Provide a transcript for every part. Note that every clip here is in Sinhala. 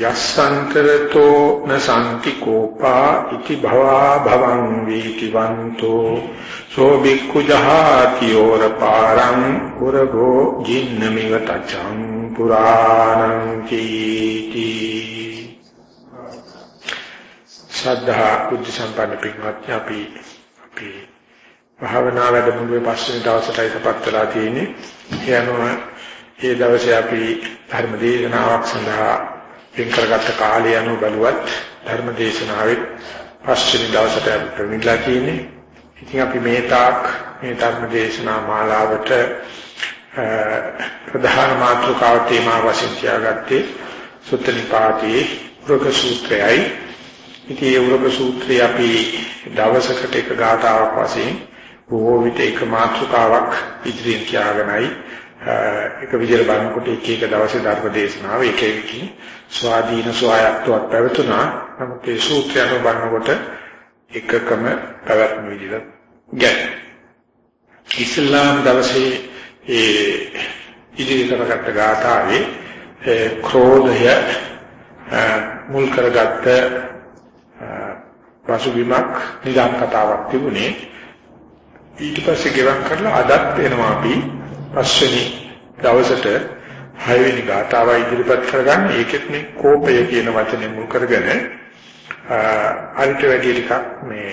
යස්සන්තරතෝ නසන්ති කෝපා ඉති භවා භවං වීතිවන්තෝ සෝ බික්ඛු ජහාති යෝර පාරං පුරගෝ ජින්නමිව තචං පුරාණං කීති ශ්‍රද්ධා බුද්ධ සම්පන්න පින්වත්නි අපි අපි භාවනා වැඩමුළුවේ පස්වෙනි දවසටයි සපත් වෙලා තියෙන්නේ. ඒ අනුව ඒ දවසේ අපි ධර්ම දේශනාවක් සඳහා වෙන් කරගත්ත කාලය අනුව බලුවත් ධර්ම දේශනාවේ පස්වෙනි දවසට ප්‍රමිලා තියෙන්නේ. ඉතින් අපි මේ තාක් මේ ධර්ම දේශනා මාලාවට ප්‍රධාන මාතෘකාව තේමා වශයෙන් තියාගත්තේ සුත්ත නිපාතේ උරග සූත්‍රයයි. ඉතින් ඒ උරග සූත්‍රය අපි දවසකට එක ගාථාවක් වශයෙන් බොහෝ විට එක මාතෘකාවක් ඉදිරියෙන් තියාගෙනයි එක විදිහට බලනකොට එක එක දවසේ ධර්ම දේශනාව එක එකකින් ස්වාධීන ස්වායත්වයක් පැවතුනා. නමුත් ඒ සූත්‍රය අනුව බලනකොට එකකම පැවැත්ම විදිහට ගැට. ඉස්ලාම් දවසේ ඒ ඉදිරියට කරගත්ත ගාථාවේ ක්‍රෝධය මුල් කරගත්ත පසුබිමක් නිදාන් කතාවක් තිබුණේ ඊට පස්සේ ගෙවන් කරලා අදත් වෙනවා අපි පස්වෙනි දවසට හයවෙනි ගාථාව ඉදිරිපත් කරගන්න ඒකෙත් මේ කෝපය කියන වචනේ මුල් කරගෙන අරිට වැඩි ටිකක් මේ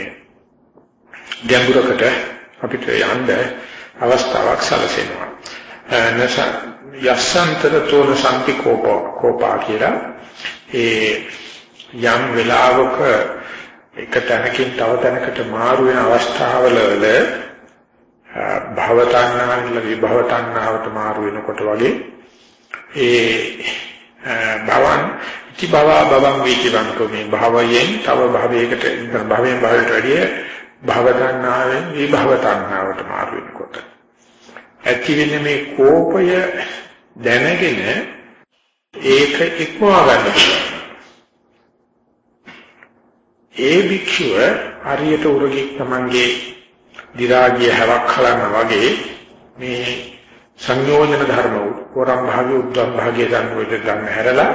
ගැඹුරකට අපිට යන්න අවස්ථාවක් සැලසෙනවා. නැස යස්සන්තර තෝන සම්පි කෝප කෝපා කියලා ඒ යම් වෙලාවක එක තැනකින් තව තැනකට මාරු වෙන අවස්ථාවල භව තණ්හාවල විභව තණ්හාවට මාරු වෙනකොට වගේ ඒ භවන් ඉති භව භවං වේතිවන්තෝ මේ භවයෙන් තව භවයකට භවයෙන් භවයට වැඩිය භව තණ්හාවෙන් විභව තණ්හාවට මාරු වෙනකොට. ඇති වෙන මේ කෝපය දැනගෙන ඒක ඉක්මවා ගන්න ඒ භික්ෂුව හරියට උරගෙක් තමන්ගේ දි รา ගිය හැවක් හලන්න වගේ මේ සංයෝජන ධර්ම වරම් භාගයේ උද්දම් භාගයේ දන්වෙද ගන්න හැරලා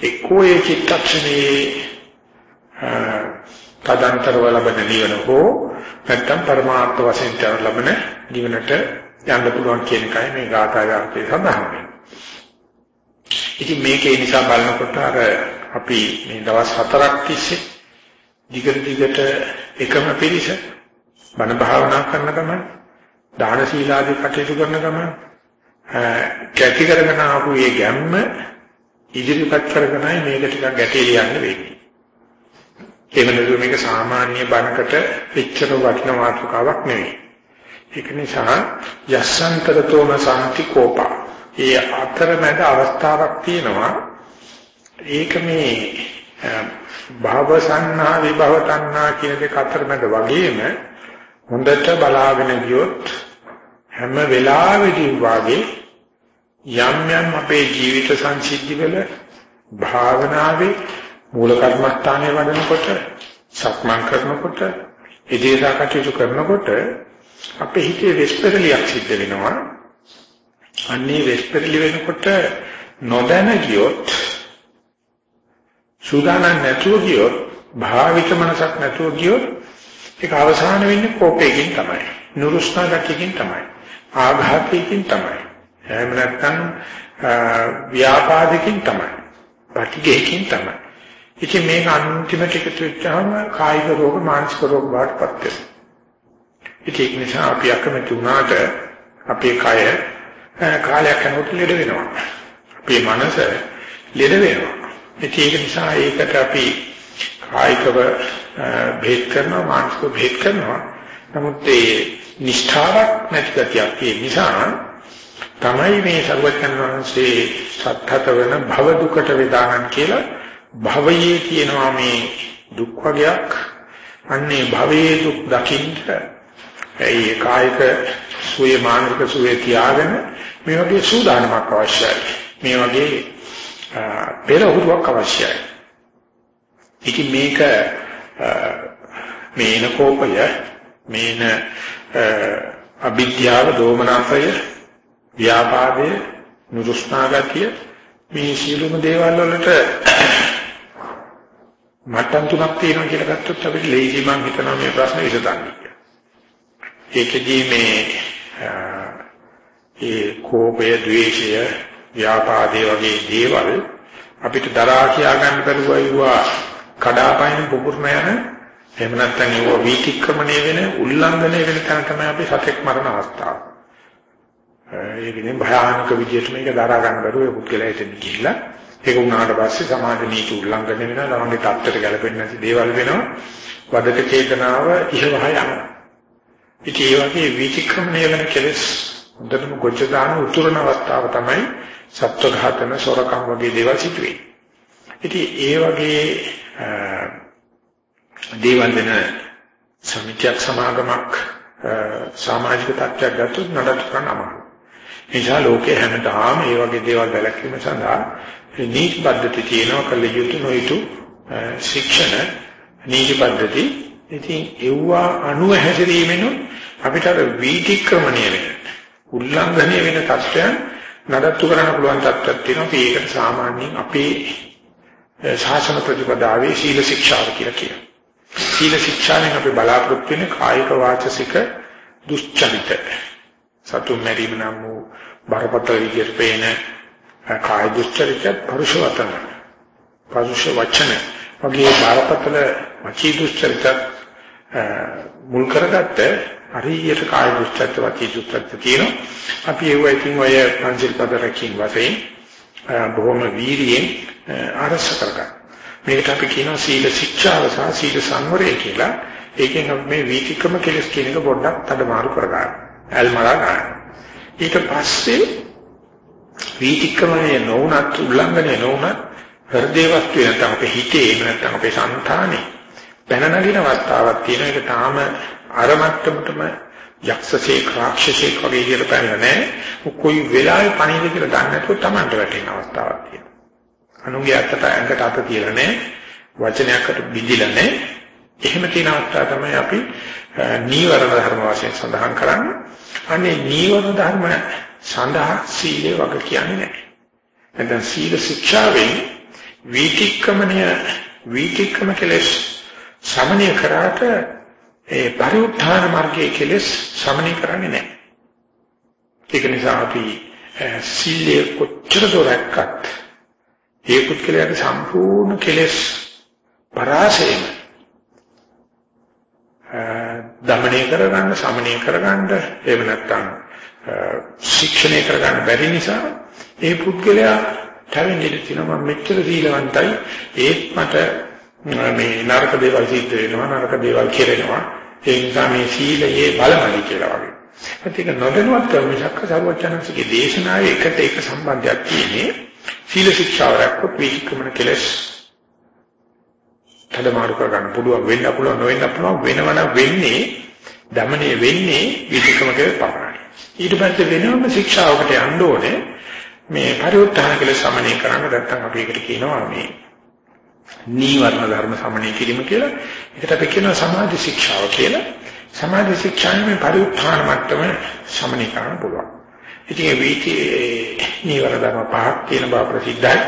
එක්කෝ ඒ චිත්තක්ෂණේ තදන්තරව ලබන නිවන හෝ නැත්නම් පරමාර්ථ වශයෙන් තර ලබන නිවනට යන්න පුළුවන් කියන එකයි මේ ගාථාවේ අර්ථය සඳහන් වෙන්නේ. ඉතින් මේකේ නිසා බලනකොට අර අපි මේ දවස් හතරක් තිස්සේ දිගට දිගට එකම පිළිස බණ භාවනා කරන ගමන් දාන සීලාදී කටයුතු කරන ගමන් කැටි කරගෙන ආපු මේ ගැම්ම ඉදිරිපත් කරගෙනයි මේක ටිකක් ගැටේ ලියන්න වෙන්නේ. එහෙම නැතුව මේක සාමාන්‍ය බණකට පිටතර වටින මාතෘකාවක් නෙවෙයි. ඒක නිසා යස්සන්තරතෝම සම්ති කෝපා. ඒ අතරමැද අවස්ථාවක් තියෙනවා. ඒක මේ භවසන්නා විභවතන්නා කියන දෙක අතරමැද වගේම හොඳට බලාගෙන ගියොත් හැම වෙලාවෙදී වාගේ යම් යම් අපේ ජීවිත සංසිද්ධිවල භාවනාවේ මූල කර්මස්ථානයේ වඩනකොට සක්මන් කරනකොට ඉදිරියට කටයුතු කරනකොට අපේ හිතේ වෙස්පරලියක් සිද්ධ වෙනවා. අන්නේ වෙස්පරලි වෙනකොට නොදැන ගියොත් සූදානම් නැතුව ගියොත් භාවිත මනසක් නැතුව ගියොත් ඒක අවසාන වෙන්නේ කෝපයෙන් තමයි. නුරුස්නා ගැටකින් තමයි. ආඝාතයෙන් තමයි. එහෙම නැත්නම් ව්‍යාපාදකින් තමයි. ප්‍රතිගේකින් තමයි. ඉතින් මේක අන්තිමට එකතු වෙච්චාම කායික රෝග මානසික රෝග වලටපත් වෙනවා. ඒක නිසා අපි අකමැති වුණාට අපේ කය කාලයක් යනකොට ලෙඩ වෙනවා. අපේ මනස ලෙඩ වෙනවා. ඒක නිසා ඒකට අපි කායිකව බෙහෙත් කරනවා මානසිකව බෙහෙත් කරනවා. නමුත් ඒ නිෂ්ඨාවක් නැති ගතියක් ඒ නිසා තමයි මේ සර්වඥන් වහන්සේ සත්‍යත වෙන භව දුකට වේදානන් කියලා භවයේ කියනවා මේ දුක් වර්ගයක් අන්නේ භවයේ දුක් දකින්න ඒ කායික සුවේ මානසික සුවේ තියාගෙන මේ වගේ සූදානමක් අවශ්‍යයි. මේ වගේ පෙරහුරුවක් අවශ්‍යයි. ඉතින් මේක මේන කෝපය මේන අවිද්‍යාව දෝමනසය ව්‍යාපාදය නුරුස්නාගතිය මේ සියලුම දේවල් වලට මට්ටම් තුනක් තියෙනවා කියලා ගත්තොත් අපිට ලේසි මං හිතනවා මේ ප්‍රශ්නේ විසඳන්න කියලා. ඒකදී මේ ඒ කෝපය, ද්වේෂය, ව්‍යාපාදේ වගේ දේවල් අපිට දරා කියා ගන්න බැරුව ඒවා කඩාපයින් පුපුරන යන එහෙම නැත්නම් ඒවා වීතික්‍රමණය වෙන, උල්ලංඝනය වෙන තැන තමයි අපි සතෙක් මරණ අවස්ථාව. ඒකනේ භයානක විදියට මේක දරා ගන්න බැරුව ඒ පුද්ගලයා එතන ගිහිල්ලා ඒක උනාට පස්සේ සමාජ නීති උල්ලංඝනය වෙනවා ළමගේ තත්ත්වයට ගැලපෙන්නේ නැති දේවල් වෙනවා. වදක චේතනාව ඉහළම යනවා. ඉතින් ඒ වගේ විචක්‍රමණය වෙන කෙලස් හොඳටම ගොච්ච දාන උතුරන අවස්ථාව තමයි සත්ව ඝාතන සොරකම් වගේ දේවල් සිදුවේ. ඉතින් ඒ වගේ දේවල් වෙන සමිතියක් සමාගමක් සමාජික තත්ත්වයක් ගත්තොත් නඩත්තු කරන්න අමාරුයි. නිසා ලෝකේ හැමදාම මේ වගේ දේවල් වැළැක්වීම සඳහා නීති පද්ධති තියෙනවා කළ යුතු නොයුතු ශික්ෂණ නීති පද්ධති. ඉතින් ඒවා අනුව හැසිරීමෙන් අපිට අර වීතික්‍රමණය වෙන උල්ලංඝනය වෙන තත්ත්වයන් නඩත්තු කරන්න පුළුවන් තත්ත්වයක් තියෙනවා. ඒකට සාමාන්‍යයෙන් අපේ ශාසන ප්‍රතිපදාවේ සීල ශික්ෂාව කියලා කියනවා. සීල ශික්ෂාවෙන් අපි බලාපොරොත්තු වෙන කායික වාචසික දුස්චරිත. සතුන් මැරීම නම් වූ බරපතල විදියට පේන කාය දුස්චරිත පරුෂ වචන පරුෂ වචන වගේ බරපතල වචී දුස්චරිත මුල් කරගත්ත හරියට කාය දුස්චරිත වචී දුස්චරිත තියෙනවා අපි ඒවා ඉතින් ඔය පංචිල් පද රකින් වශයෙන් බොහොම වීරියෙන් අරස කරගන්න. මේකට අපි කියනවා සීල ශික්ෂාව සහ සීල සංවරය කියලා. ඒකෙන් අපි මේ වීතික්‍රම කෙලස් කියන එක පොඩ්ඩක් තඩමාරු කරගන්නවා ඇල්මරා ගන්න. ඊට පස්සේ වීතික්‍රමණය නොවුනත් උල්ලංඝනය නොවුනත් හෘදේ වස්තු නැත්නම් අපේ හිතේ නැත්නම් අපේ సంతානේ පැන නගින අවස්ථාවක් තියෙන එක තාම අර මට්ටමටම යක්ෂසේ ක්‍රාක්ෂසේ වගේ විදිහට පැනලා නැහැ. කොයි වෙලාවෙ පණිවිඩ කියලා දන්නේ නැතුව Tamanට වැටෙන අවස්ථාවක් තියෙනවා. අනුගේ අතට ඇඟට අත තියලා නැහැ. වචනයකට බිඳිලා නැහැ. එහෙම තියෙන අවස්ථාව තමයි අපි නීවරණ ධර්ම වශයෙන් සඳහන් කරන්නේ. අනේ නීවරණ ධර්ම සඳහා සීලය වග කියන්නේ නැහැ. නැත්නම් සීල ශික්ෂාවෙන් වීතික්‍රමණය වීතික්‍රම කෙලස් සමනය කරාට ඒ පරිඋත්ථාන මාර්ගයේ කෙලස් සමනය කරන්නේ නැහැ. ඒක නිසා අපි සීලය කොච්චර දොරක්වත් ඒ පුද්ගලයාගේ සම්පූර්ණ කෙලස් පරාසයෙන් දමණය කරගන්න, සමනය කරගන්න, එහෙම නැත්නම් ශික්ෂණය කරගන්න බැරි නිසා ඒ පුද්ගලයා තවෙන්නේ තියෙනවා මම මෙච්චර සීලවන්තයි ඒත් මට මේ නරක දේවල් සිද්ධ වෙනවා නරක දේවල් කෙරෙනවා ඒ නිසා මේ සීලයේ බලමලි කියලා වගේ. ඒක නොදැනුවත් මිසක් සර්වචනන්සේගේ දේශනාවේ එකට එක සම්බන්ධයක් තියෙන්නේ සීල ශික්ෂාව රැක්කොත් විචක්‍රමන කෙලස් තදමාරු කර ගන්න පුළුවන් වෙන්න පුළුවන් නොවෙන්න පුළුවන් වෙනවනම් වෙන්නේ දමණය වෙන්නේ විධිකමකේ පමණයි. ඊට පස්සේ වෙනම ශික්ෂාවකට යන්න ඕනේ මේ පරිඋත්ථාන කියලා සමනය කරන්න නැත්නම් අපි ඒකට කියනවා මේ නීවරණ ධර්ම සමනය කිරීම කියලා. ඒකට අපි කියනවා සමාධි ශික්ෂාව කියලා. සමාධි ශික්ෂාවේ මේ පරිඋත්ථාන මට්ටම සමනය කරන්න පුළුවන්. ඉතින් මේ වීති නීවර ධර්ම පහක් තියෙන බව ප්‍රසිද්ධයි.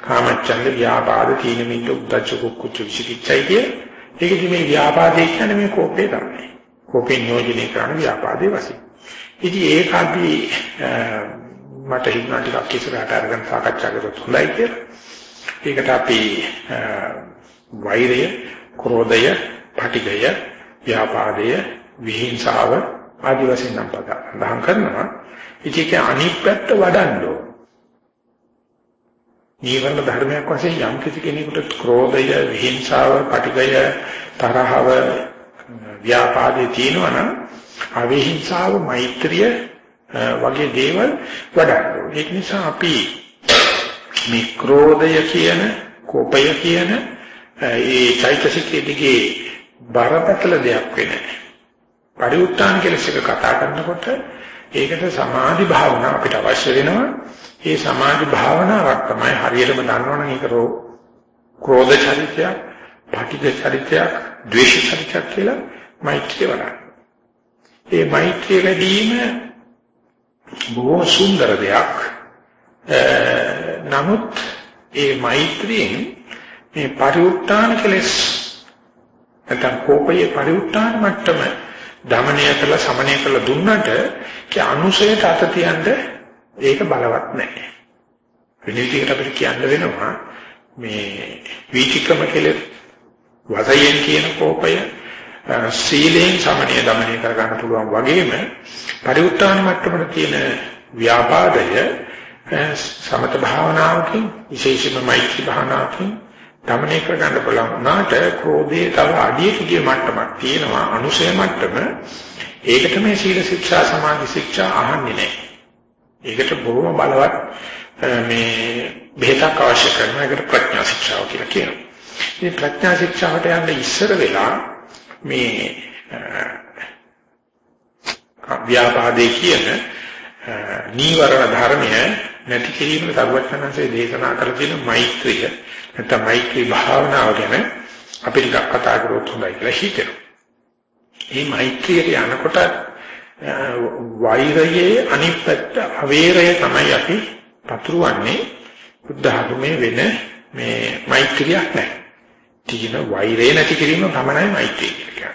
කාමච්ඡන්ද ව්‍යාපාද තීන මිද්ද උද්දච්ච කුච්ච විචිකිච්ඡයි කිය. ඒකදී මේ ව්‍යාපාදේ කියන්නේ මේ කෝපේ තමයි. කෝපේ නියෝජනය කරන ව්‍යාපාදේ වශයෙන්. ඉතින් ඒකදී මට හිතුණා ටිකක් ඉස්සරහට අරගෙන සාකච්ඡා කරොත් හොඳයි කියලා. ඒකට අපි වෛරය, ක්‍රෝධය, පටිඝය, ව්‍යාපාදය, විහිංසාව ආදි වශයෙන් නම් පදම් කරනවා. ඉතින් අනිත් පැත්ත වඩන්න ඕන. නීවරණ ධර්මයක් වශයෙන් යම් කිසි කෙනෙකුට ක්‍රෝධය, විහිංසාව, පටිඝය, තරහව, ව්‍යාපාදේ තියෙනවා නම් අවිහිංසාව, මෛත්‍රිය වගේ දේවල් වඩන්න. ඒක නිසා අපි මේ ක්‍රෝධය කියන, කෝපය කියන ඒ චෛතසිකයේ දිගේ බරපතල දෙයක් වෙන්නේ. පරිඋත්තාන කෙලස් එක කතා කරනකොට ඒකට සමාධි භාවනාව අපිට අවශ්‍ය වෙනවා. ඒ සමාධි භාවනාවක් තමයි හරියටම දන්නවනම් ඒක ක්‍රෝධ චරිතයක්, පටිඝ චරිතයක්, ද්වේෂ චරිතයක් කියලා මෛත්‍රිය වඩන්න. ඒ මෛත්‍රිය වැඩිම බොහොම සුන්දර දෙයක්. නමුත් ඒ මෛත්‍රියෙන් මේ පරිඋත්තාන කෙලස් නැත්නම් කෝපයේ පරිඋත්තාන මට්ටම දමනය කළ සමනය කළ දුන්නට ඒ අනුසයට අත තියන්න ඒක බලවත් නැහැ. වෙන විදිහකට අපිට කියන්න වෙනවා මේ වීතිකම කෙලෙස් වසයෙන් කියන කෝපය සීලෙන් සමනය දමනය කර ගන්න පුළුවන් වගේම පරිඋත්තාන මට්ටමට තියෙන ව්‍යාපාදය සමත භාවනාවකින් විශේෂයෙන්ම මෛත්‍රී භාවනාවකින් දමනය කර ගන්න පුළුවන් උනාට ක්‍රෝධයේ තව අඩියට ගිය මට්ටමක් තියෙනවා. අනුසය මට්ටම. ඒකට මේ සීල ශික්ෂා සමාධි ශික්ෂා අහන්නේ නැහැ. ඒකට බොහොම බලවත් මේ බෙහෙතක් අවශ්‍ය කරනවා. ඒකට ප්‍රඥා ශික්ෂාව කියලා කියනවා. මේ ප්‍රඥා ශික්ෂාවට යන්න ඉස්සර වෙලා මේ ව්‍යාපාදේ කියන නීවරණ ධර්මය නැති කිරීමට සර්වඥාන්සේ දේශනා කර තියෙන මෛත්‍රිය නැත්නම් මෛත්‍රී භාවනාව ගැන අපි ටිකක් කතා කරොත් හොඳයි කියලා හිතෙනවා. මේ මෛත්‍රියට යනකොට වෛරයේ අනිත් පැත්ත අවේරය තමයි අපි පතුරවන්නේ බුද්ධ ධර්මයේ වෙන මේ මෛත්‍රියක් නැහැ. තියෙන වෛරය නැති කිරීම තමයි මෛත්‍රිය කියන්නේ.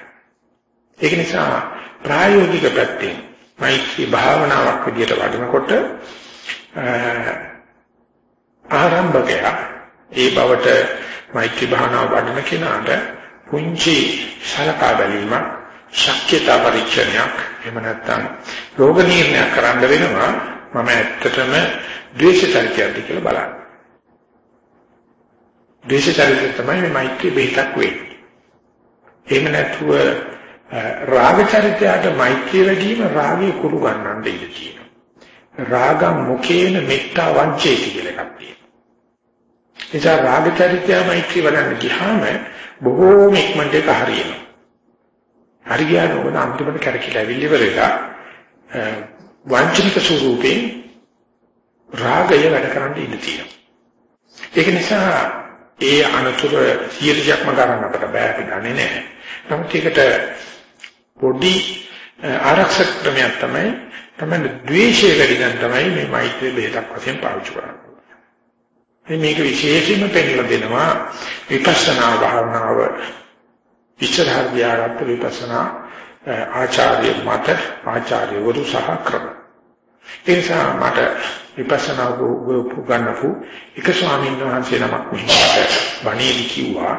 ඒක නිසා ප්‍රායෝගික පැත්තෙන් මෛත්‍රී භාවනාවක් විදිහට වඩනකොට ආරම්භකයා ඒ බවට මෛත්‍රී භාවනාව වඩන කෙනාට පුංචි සලකා බැලීමක් ශක්්‍යතා පරීක්ෂණයක් එහෙම නැත්නම් රෝග නිర్ణයක් කරන්න වෙනවා මම ඇත්තටම ද්වේෂ චරිතයක්ද කියලා බලන්න. ද්වේෂ චරිතය තමයි මේ මෛත්‍රී බෙහෙතක් වෙන්නේ. එහෙම නැතුව රාග චරිතයට මෛත්‍රිය වැඩිම රාගය කුරු ගන්නන්න ඉඩ තියෙනවා. රාගම් මුකේන මෙත්තා වංචේති කියලා එකක් තියෙනවා. එසා රාග චරිතය මෛත්‍රිය වඩන්න ගියාම බොහෝම ඉක්මනට ඒක හරියනවා. හරි ගියාම ඕන අන්තිමට කරකිලා විලිවරලා වංචනික ස්වරූපේ රාගය වැඩ කරන්න ඉඩ තියෙනවා. ඒක නිසා ඒ අනතුරු 100%ක්ම ගන්න අපට බෑ අපි දන්නේ නැහැ. නමුත් ඒකට පොඩි ආරක්ෂක ක්‍රමයක් තමයි තමයි ද්වේෂය වැඩි නම් තමයි මේ මෛත්‍රී බෙහෙතක් වශයෙන් පාවිච්චි කරන්නේ. මේක විශේෂයෙන්ම පෙන්නලා දෙනවා විපස්සනා භාවනාව ඉච්ඡාධාර්යයන්ට විපස්සනා ආචාර්ය මත ආචාර්යවරු සහ ක්‍රම. ඒ නිසා මට විපස්සනා ගන්නපු එක ස්වාමීන් වහන්සේ නමක් මෙහෙට වණේදි කිව්වා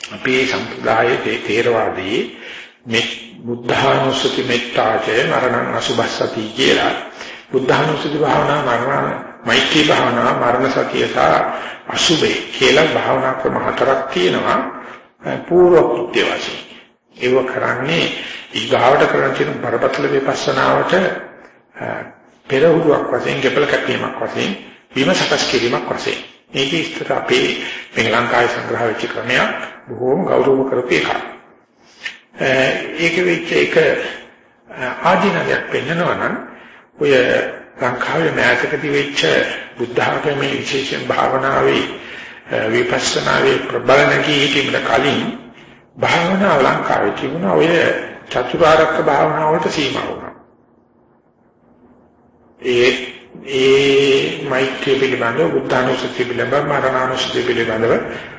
අපේ සම්ප්‍රදායේ තේරවාදී මේ බුද්ධානුස්සති මෙත්තාචය මරණං අසුභස්සති කියලා. බුද්ධානුස්සති භාවනා මරණ මෛත්‍රී භාවනා මරණ සතිය සහ අසුභේ කියලා භාවනා ක්‍රම හතරක් තියෙනවා. පූර්ව කෘත්‍ය වශයෙන්. ඒව කරන්නේ ඊගාවට කරන තියෙන බරපතල විපස්සනාවට පෙරහුරුවක් වශයෙන් ගෙපල කැපීමක් වශයෙන් විම සකස් කිරීමක් වශයෙන්. මේක ඉස්තර අපේ මේ ලංකාවේ සංග්‍රහ වෙච්ච ක්‍රමයක් බොහෝම ගෞරව කරපු එකක්. ඒක වෙච්ච එක ආධිනවයක් පෙන්නනවා නම් ඔය ලංකාවේ මෑතකදී වෙච්ච බුද්ධ ආගමේ විශේෂයෙන් භාවනාවේ විපස්සනාවේ ප්‍රබලණකී හිටීමට කලින් භාවනාව ලංකාවේ තිබුණා ඔය චතුරාර්යක භාවනාවට සීමා වුණා. ඒ ඒ මෛත්‍රිය පිළිබඳව බුද්ධානුස්සතිය පිළිබඳව මරණානුස්සතිය පිළිබඳව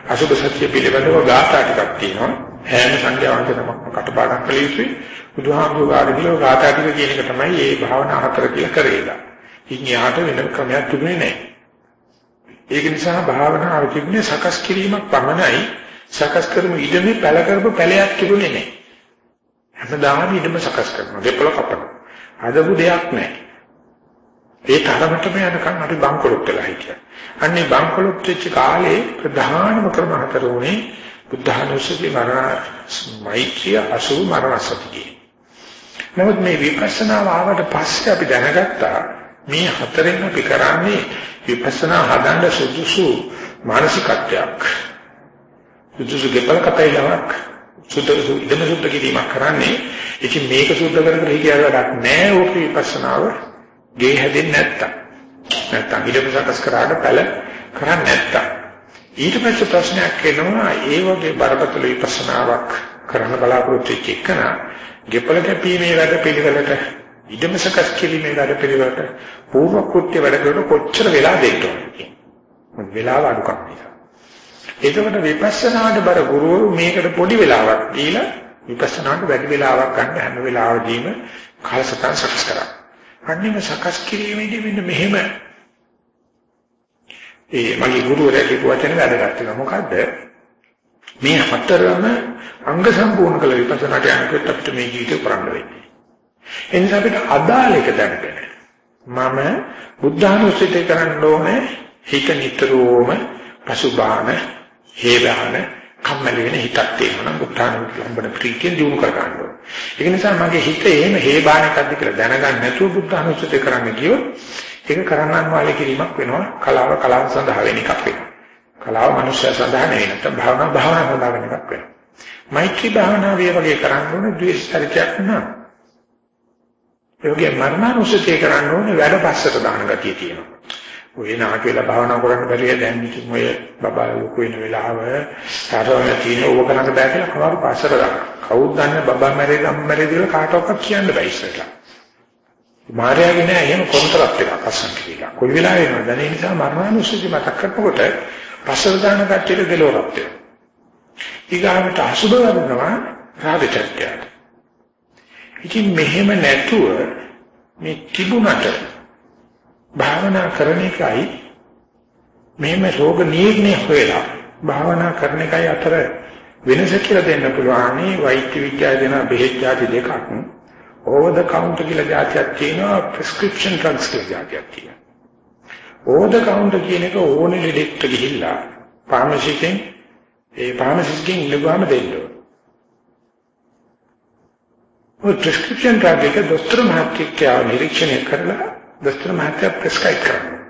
අසුභ සත්‍ය පිළිබඳව ගාථා ටිකක් තියෙනවා හැම සංඛ්‍යාවකටම කටපාඩම් කළ යුතුයි බුදුහාමුදුරුවෝ ආරම්භව ගාථා ටික කියන එක තමයි මේ භාවනා හතර කියලා කරේලා. ඉතින් යාට වෙන ක්‍රමයක් තිබුණේ නැහැ. ඒක නිසා භාවනාව තිබුණේ සකස් කිරීමක් පමණයි සකස් කරමු ඉඩමේ පැල කරපු පැලයක් තිබුණේ නැහැ. හැමදාම ඉඩම සකස් කරනවා දෙපළ කපනවා. අදපු දෙයක් නැහැ. ඒ තරමටම යනකම් අපි බංකොලොත් වෙලා හිටියා. අන්නේ බංකොලොත් වෙච්ච කාලේ ප්‍රධානම ක්‍රම හතර උනේ බුද්ධානුස්සති මරණ මෛත්‍රිය අසු මරණ සතිය. නමුත් මේ විපස්සනා ආවට පස්සේ අපි දැනගත්තා මේ හතරෙන් අපි කරන්නේ විපස්සනා හදන්න සුදුසු මානසිකත්වයක්. සුදුසු ගෙපල කතයිලක් සුදුසු ඉදම සුද්ධ කිරීමක් කරන්නේ. ඉතින් මේක සුද්ධ කර කර හිටියට වැඩක් නැහැ ඕක විපස්සනාව ගේ හැදෙන්නේ නැත්තම්. නැත්තම් ඉදම සකස් කරාට පැල කරන්නේ නැත්තම්. ඊට පස්සේ ප්‍රශ්නයක් එනවා ඒ වගේ බරපතල විපස්සනාවක් කරන්න බලාපොරොත්තු වෙච්ච එකන ගෙපල කැපීමේ වැඩ පිළිවෙලට ඉදම සකස් කිරීමේ වැඩ පිළිවෙලට පූර්ව කෘත්‍ය වැඩ කරන කොච්චර වෙලා දෙන්න ඕනද මොන වෙලාව අඩුකම් නිසා. එතකොට විපස්සනාට බර ගුරුවරු මේකට පොඩි වෙලාවක් දීලා විපස්සනාට වැඩි වෙලාවක් ගන්න හැම වෙලාවෙදීම කාලසටහන සකස් කරා. අන්නේම සකස් කිරීමේදී මෙන්න මෙහෙම ඒ මගේ ගුරුවරයා කියපු වචන වැදගත් වෙනවා. මොකද්ද? මේ හතරම අංග සම්පූර්ණ කළ විපස්සනාට යනකොට අපිට මේ ජීවිතේ කරන්න වෙන්නේ. එනිසා අපිට අදාළ එක දැනගන්න. මම බුද්ධානුස්සතිය කරන්න ඕනේ හිත නිතරම පසුබාන, හේබාන, කම්මැලි වෙන හිතක් තියෙනවා නම් බුද්ධානුස්සතිය ලම්බන ප්‍රීතිය දිනු කර ගන්න ඕනේ. ඒ නිසා මගේ හිත එහෙම හේබාන එකක්ද කියලා දැනගන්න නැතුව බුද්ධානුස්සතිය කරන්න ගියොත් ඒක කරන්නන් වාලේ කිරීමක් වෙනවා. කලාව කලාව සඳහා වෙන එකක් වෙනවා. කලාව මනුෂ්‍ය සඳහා නෙවෙයි නැත්නම් භාවනා භාවනා සඳහා වෙන එකක් වෙනවා. මෛත්‍රී භාවනාවේ වගේ කරන්න ඕනේ ද්වේෂ චරිතයක් නෑ. ඒ වගේ මරණානුස්සතිය කරන්න ඕනේ වැඩ පස්සට දාන ගතිය තියෙනවා. ඔය නාට වෙලා භාවනා කරන්න බැරිය දැන් ඉතින් ඔය බබා ලොකු වෙන වෙලාව කාටවත් තියෙන ඕක කරන්න බෑ කියලා කවුරු පස්සට දාන. කවුද දන්නේ බබා මැරෙයි අම්මා මැරෙයි කියලා කාටවත් කියන්න බෑ ඉස්සරලා. මායාවේ නෑ එහෙම කොන්ත්‍රාත් එකක් අස්සන් කියලා. කොයි වෙලාවෙම දැනෙන නිසා මරණානුස්සතිය මතක් කරනකොට පසවදාන කච්චිට දෙලොරක් වෙනවා. ඊගාමට අසුබ වරනවා රාගචර්යය. ඉතින් මෙහෙම නැතුව මේ තිබුණට භාවනා කරන එකයි මෙහෙම රෝග නිర్ణය වෙලා භාවනා කරන එකයි අතර වෙනස කියලා දෙන්න පුළුවන් වෛද්‍ය විද්‍යාව දෙන බෙහෙත් දෙකක්. ඕවර් ද කවුන්ටර් කියලා જાතියක් තියෙනවා ප්‍රෙස්ක්‍රිප්ෂන් ඩ්‍රග්ස් කියලා જાතියක් තියෙනවා. ඕවර් ද කවුන්ටර් කියන එක ඕනේ ලෙඩෙක්ට ගිහිල්ලා ෆාමසිකෙන් ඒ ෆාමසිකෙන් ඉල්ලුවාම දෙන්න ඕන. ඔය ප්‍රෙස්ක්‍රිප්ෂන් ඩ්‍රග් එක දොස්තර මහත්තයෙක් නිරීක්ෂණය කරලා දොස්තර මහත්තයා ප්‍රෙස්ක්‍රයිබ් කරනවා.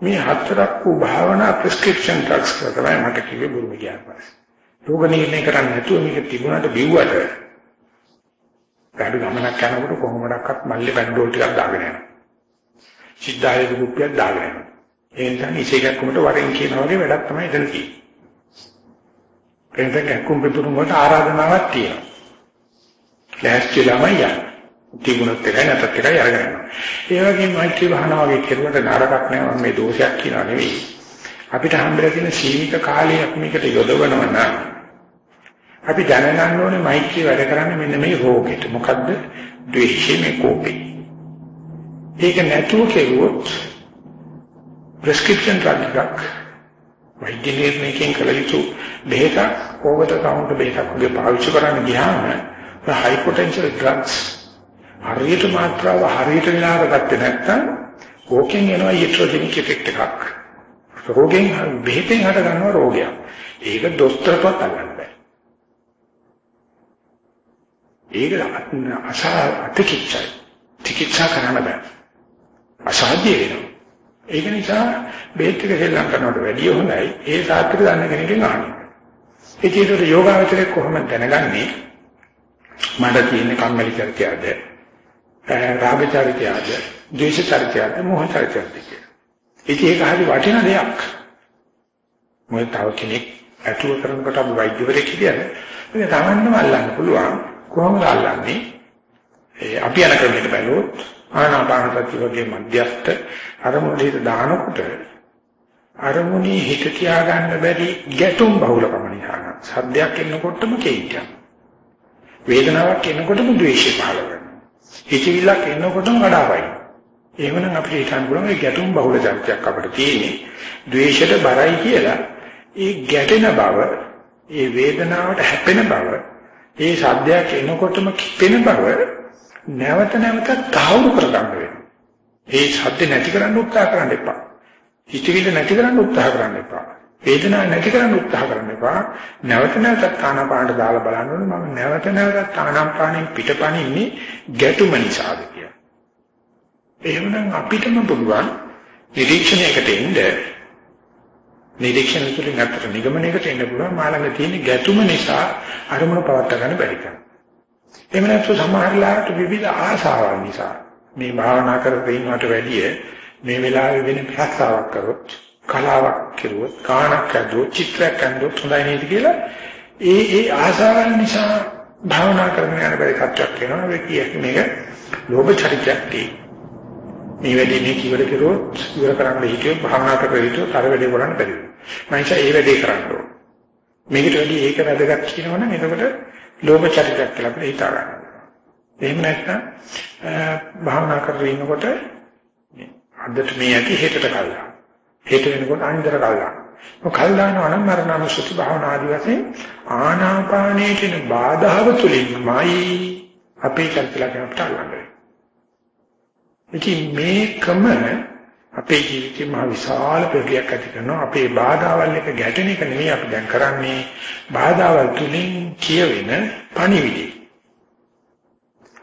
මේ හතරක් වූ භාවනා ප්‍රෙස්ක්‍රිප්ෂන් ඩ්‍රග්ස් කියලා තමයි මට කිව්වේ ගුරු මහත්තයා. රෝග නිర్ణය කරන්නේ නැතුව මේක තිබුණාට බිව්වට ගඩු ගමනක් යනකොට කොහොමඩක්වත් මල්ලේ බැන්ඩෝල් ටිකක් දාගෙන යනවා. සිද්ධායේ රුපියල් දාගෙන යනවා. ඒ නිසා ඉසේකක් කොමට වරෙන් කියන වගේ වැඩක් තමයි එතන තියෙන්නේ. එතන කැක්කුම් පිටුරුම් වලට ආරාධනාවක් තියෙනවා. ලෑස්තිලාම යන්න. තිබුණත් එකයි නැත්ත් එකයි අරගෙන යනවා. ඒ වගේම මෛත්‍රී භාවනා වගේ කෙරුවට නරකක් නෑ මේ දෝෂයක් කියනවා නෙවෙයි. අපිට හම්බෙලා තියෙන සීමිත කාලයක් මේකට යොදවනවා නම් අපි දැනගන්න ඕනේ මෛත්‍රී වැඩ කරන්නේ මෙන්න මේ රෝගෙට. මොකද්ද? ද්වේෂයේ කෝපේ. ඒක නැතුව කෙරුවොත් prescription drug එකක් වෛද්‍ය නිර්ණයකින් කළ යුතු බෙහෙතක් ඕවට කවුන්ට් බෙහෙතක් වගේ පාවිච්චි කරන්න ගියාම high potential drugs හරියට මාත්‍රාව හරියට විලාර ගත්තේ නැත්නම් ඕකෙන් එනවා ඊට්‍රොජෙනික් ඉෆෙක්ට් එකක්. රෝගෙන් බෙහෙතෙන් හට ගන්නවා රෝගයක්. ඒක දොස්තරටවත් අල්ලන්න බෑ. ඒක අසා අතිකිච්ඡයි. තිකිච්ඡා කරන්න බෑ. අසාධ්‍ය වෙනවා. ඒක නිසා බේත් එක සෙල්ලම් කරනවට වැඩිය හොඳයි ඒ සාත්‍ත්‍ය දන්න කෙනකින් අහන්න. ඒ කියනකොට යෝගාවචරයේ කොහොමද දැනගන්නේ මට තියෙන කම්මැලි චරිතයද රාග චරිතයද ද්වේෂ චරිතයද මෝහ චරිතයද කියලා. ඒක හරි වටින දෙයක්. මොකද තව කෙනෙක් ඇතුව කරනකොට අපි වෛද්‍යවරයෙක් කියන්නේ ඒක තමන්නම අල්ලන්න පුළුවන් කොහොමද අල්ලන්නේ? අපි යන ක්‍රමයට බැලුවොත් ආනාපානසති වගේ මධ්‍යස්ත අරමුණේ දානකොට අරමුණේ හිත තියාගන්න බැරි ගැටුම් බහුලකම නිසා සද්දයක් එනකොටම කේන්තියක්. වේදනාවක් එනකොටම ද්වේෂය පහළ වෙනවා. හිතවිල්ලක් එනකොටම කඩාවයි. එහෙමනම් අපිට හිතන්න පුළුවන් ඒ ගැටුම් බහුල ජාතියක් අපිට තියෙන්නේ. ද්වේෂයට බරයි කියලා ඒ ගැටෙන බව ඒ වේදනාවට හැපෙන බව ඒ සද්දයක් එනකොටම කිපෙන බව නැවත නැවත තහවුරු කරගන්න වෙනවා. ඒ සද්ද නැති කරන්න උත්සාහ කරන්න එපා. හිතවිල්ල නැති කරන්න උත්සාහ කරන්න එපා. වේදනාව නැති කරන්න උත්සාහ කරන්න එපා. නැවත නැවතත් ආනාපානට දාලා බලන්න ඕනේ මම නැවත නැවතත් ආනාපානෙන් පිටපණින්නේ ගැටුම නිසාද කියලා. එහෙමනම් අපිටම පුළුවන් නිරීක්ෂණයකට එන්න නිරීක්ෂණ තුළින් අතර නිගමනයකට එන්න පුළුවන්. මාළඟ තියෙන ගැටුම නිසා අරමුණ පවත් ගන්න බැරි කරනවා. එහෙම නැත්නම් සමහරලාට විවිධ ආශාවන් නිසා මේ භාවනා කරගෙන ඉන්නවට වැඩිය මේ වෙලාවේ වෙන ප්‍රාක්ෂාවක් කරොත් කලාවක් කෙරුවොත් කාණක් ඇදුවොත් චිත්‍රයක් ඇඳුවොත් හොඳයි නේද කියලා ඒ ඒ ආශාවන් නිසා භාවනා කරගෙන යන බැරි කච්චක් වෙනවා. ඒ කියන්නේ මේක? ලෝභ චරිතයක් තියෙනවා මේ වැඩේ මේ කිවර කෙරුවොත් ඉවර කරන්න හිටියොත් භාවනා කරලා හිටියොත් අර වැඩේ කරන්න බැරි වෙනවා මම ඒ වැඩේ කරන්න ඕන මේකට වැඩි ඒක වැදගත් කියනවනම් එතකොට ලෝභ චරිතයක් කියලා අපිට හිතා ගන්න. එහෙම නැත්නම් භාවනා කරගෙන ඉන්නකොට අදට මේ ඇති හෙටට කල්ලා. හෙට වෙනකොට අනිතර කල්ලා. ඔය කල් දානවා නම් මරණානුසති භාවනා ආදී වශයෙන් ආනාපානයේ තියෙන බාධාව තුලින්මයි අපේ චරිතලා කියන අපට අල්ලන්නේ. ඉතින් මේකම අපේ ජීවිතේ මහ විශාල ප්‍රගතියක් ඇති කරනවා. අපේ බාධාවල් එක ගැටෙන එක නෙමෙයි අපි දැන් කරන්නේ. බාධාවල් තුලින් කියවෙන පණිවිඩය.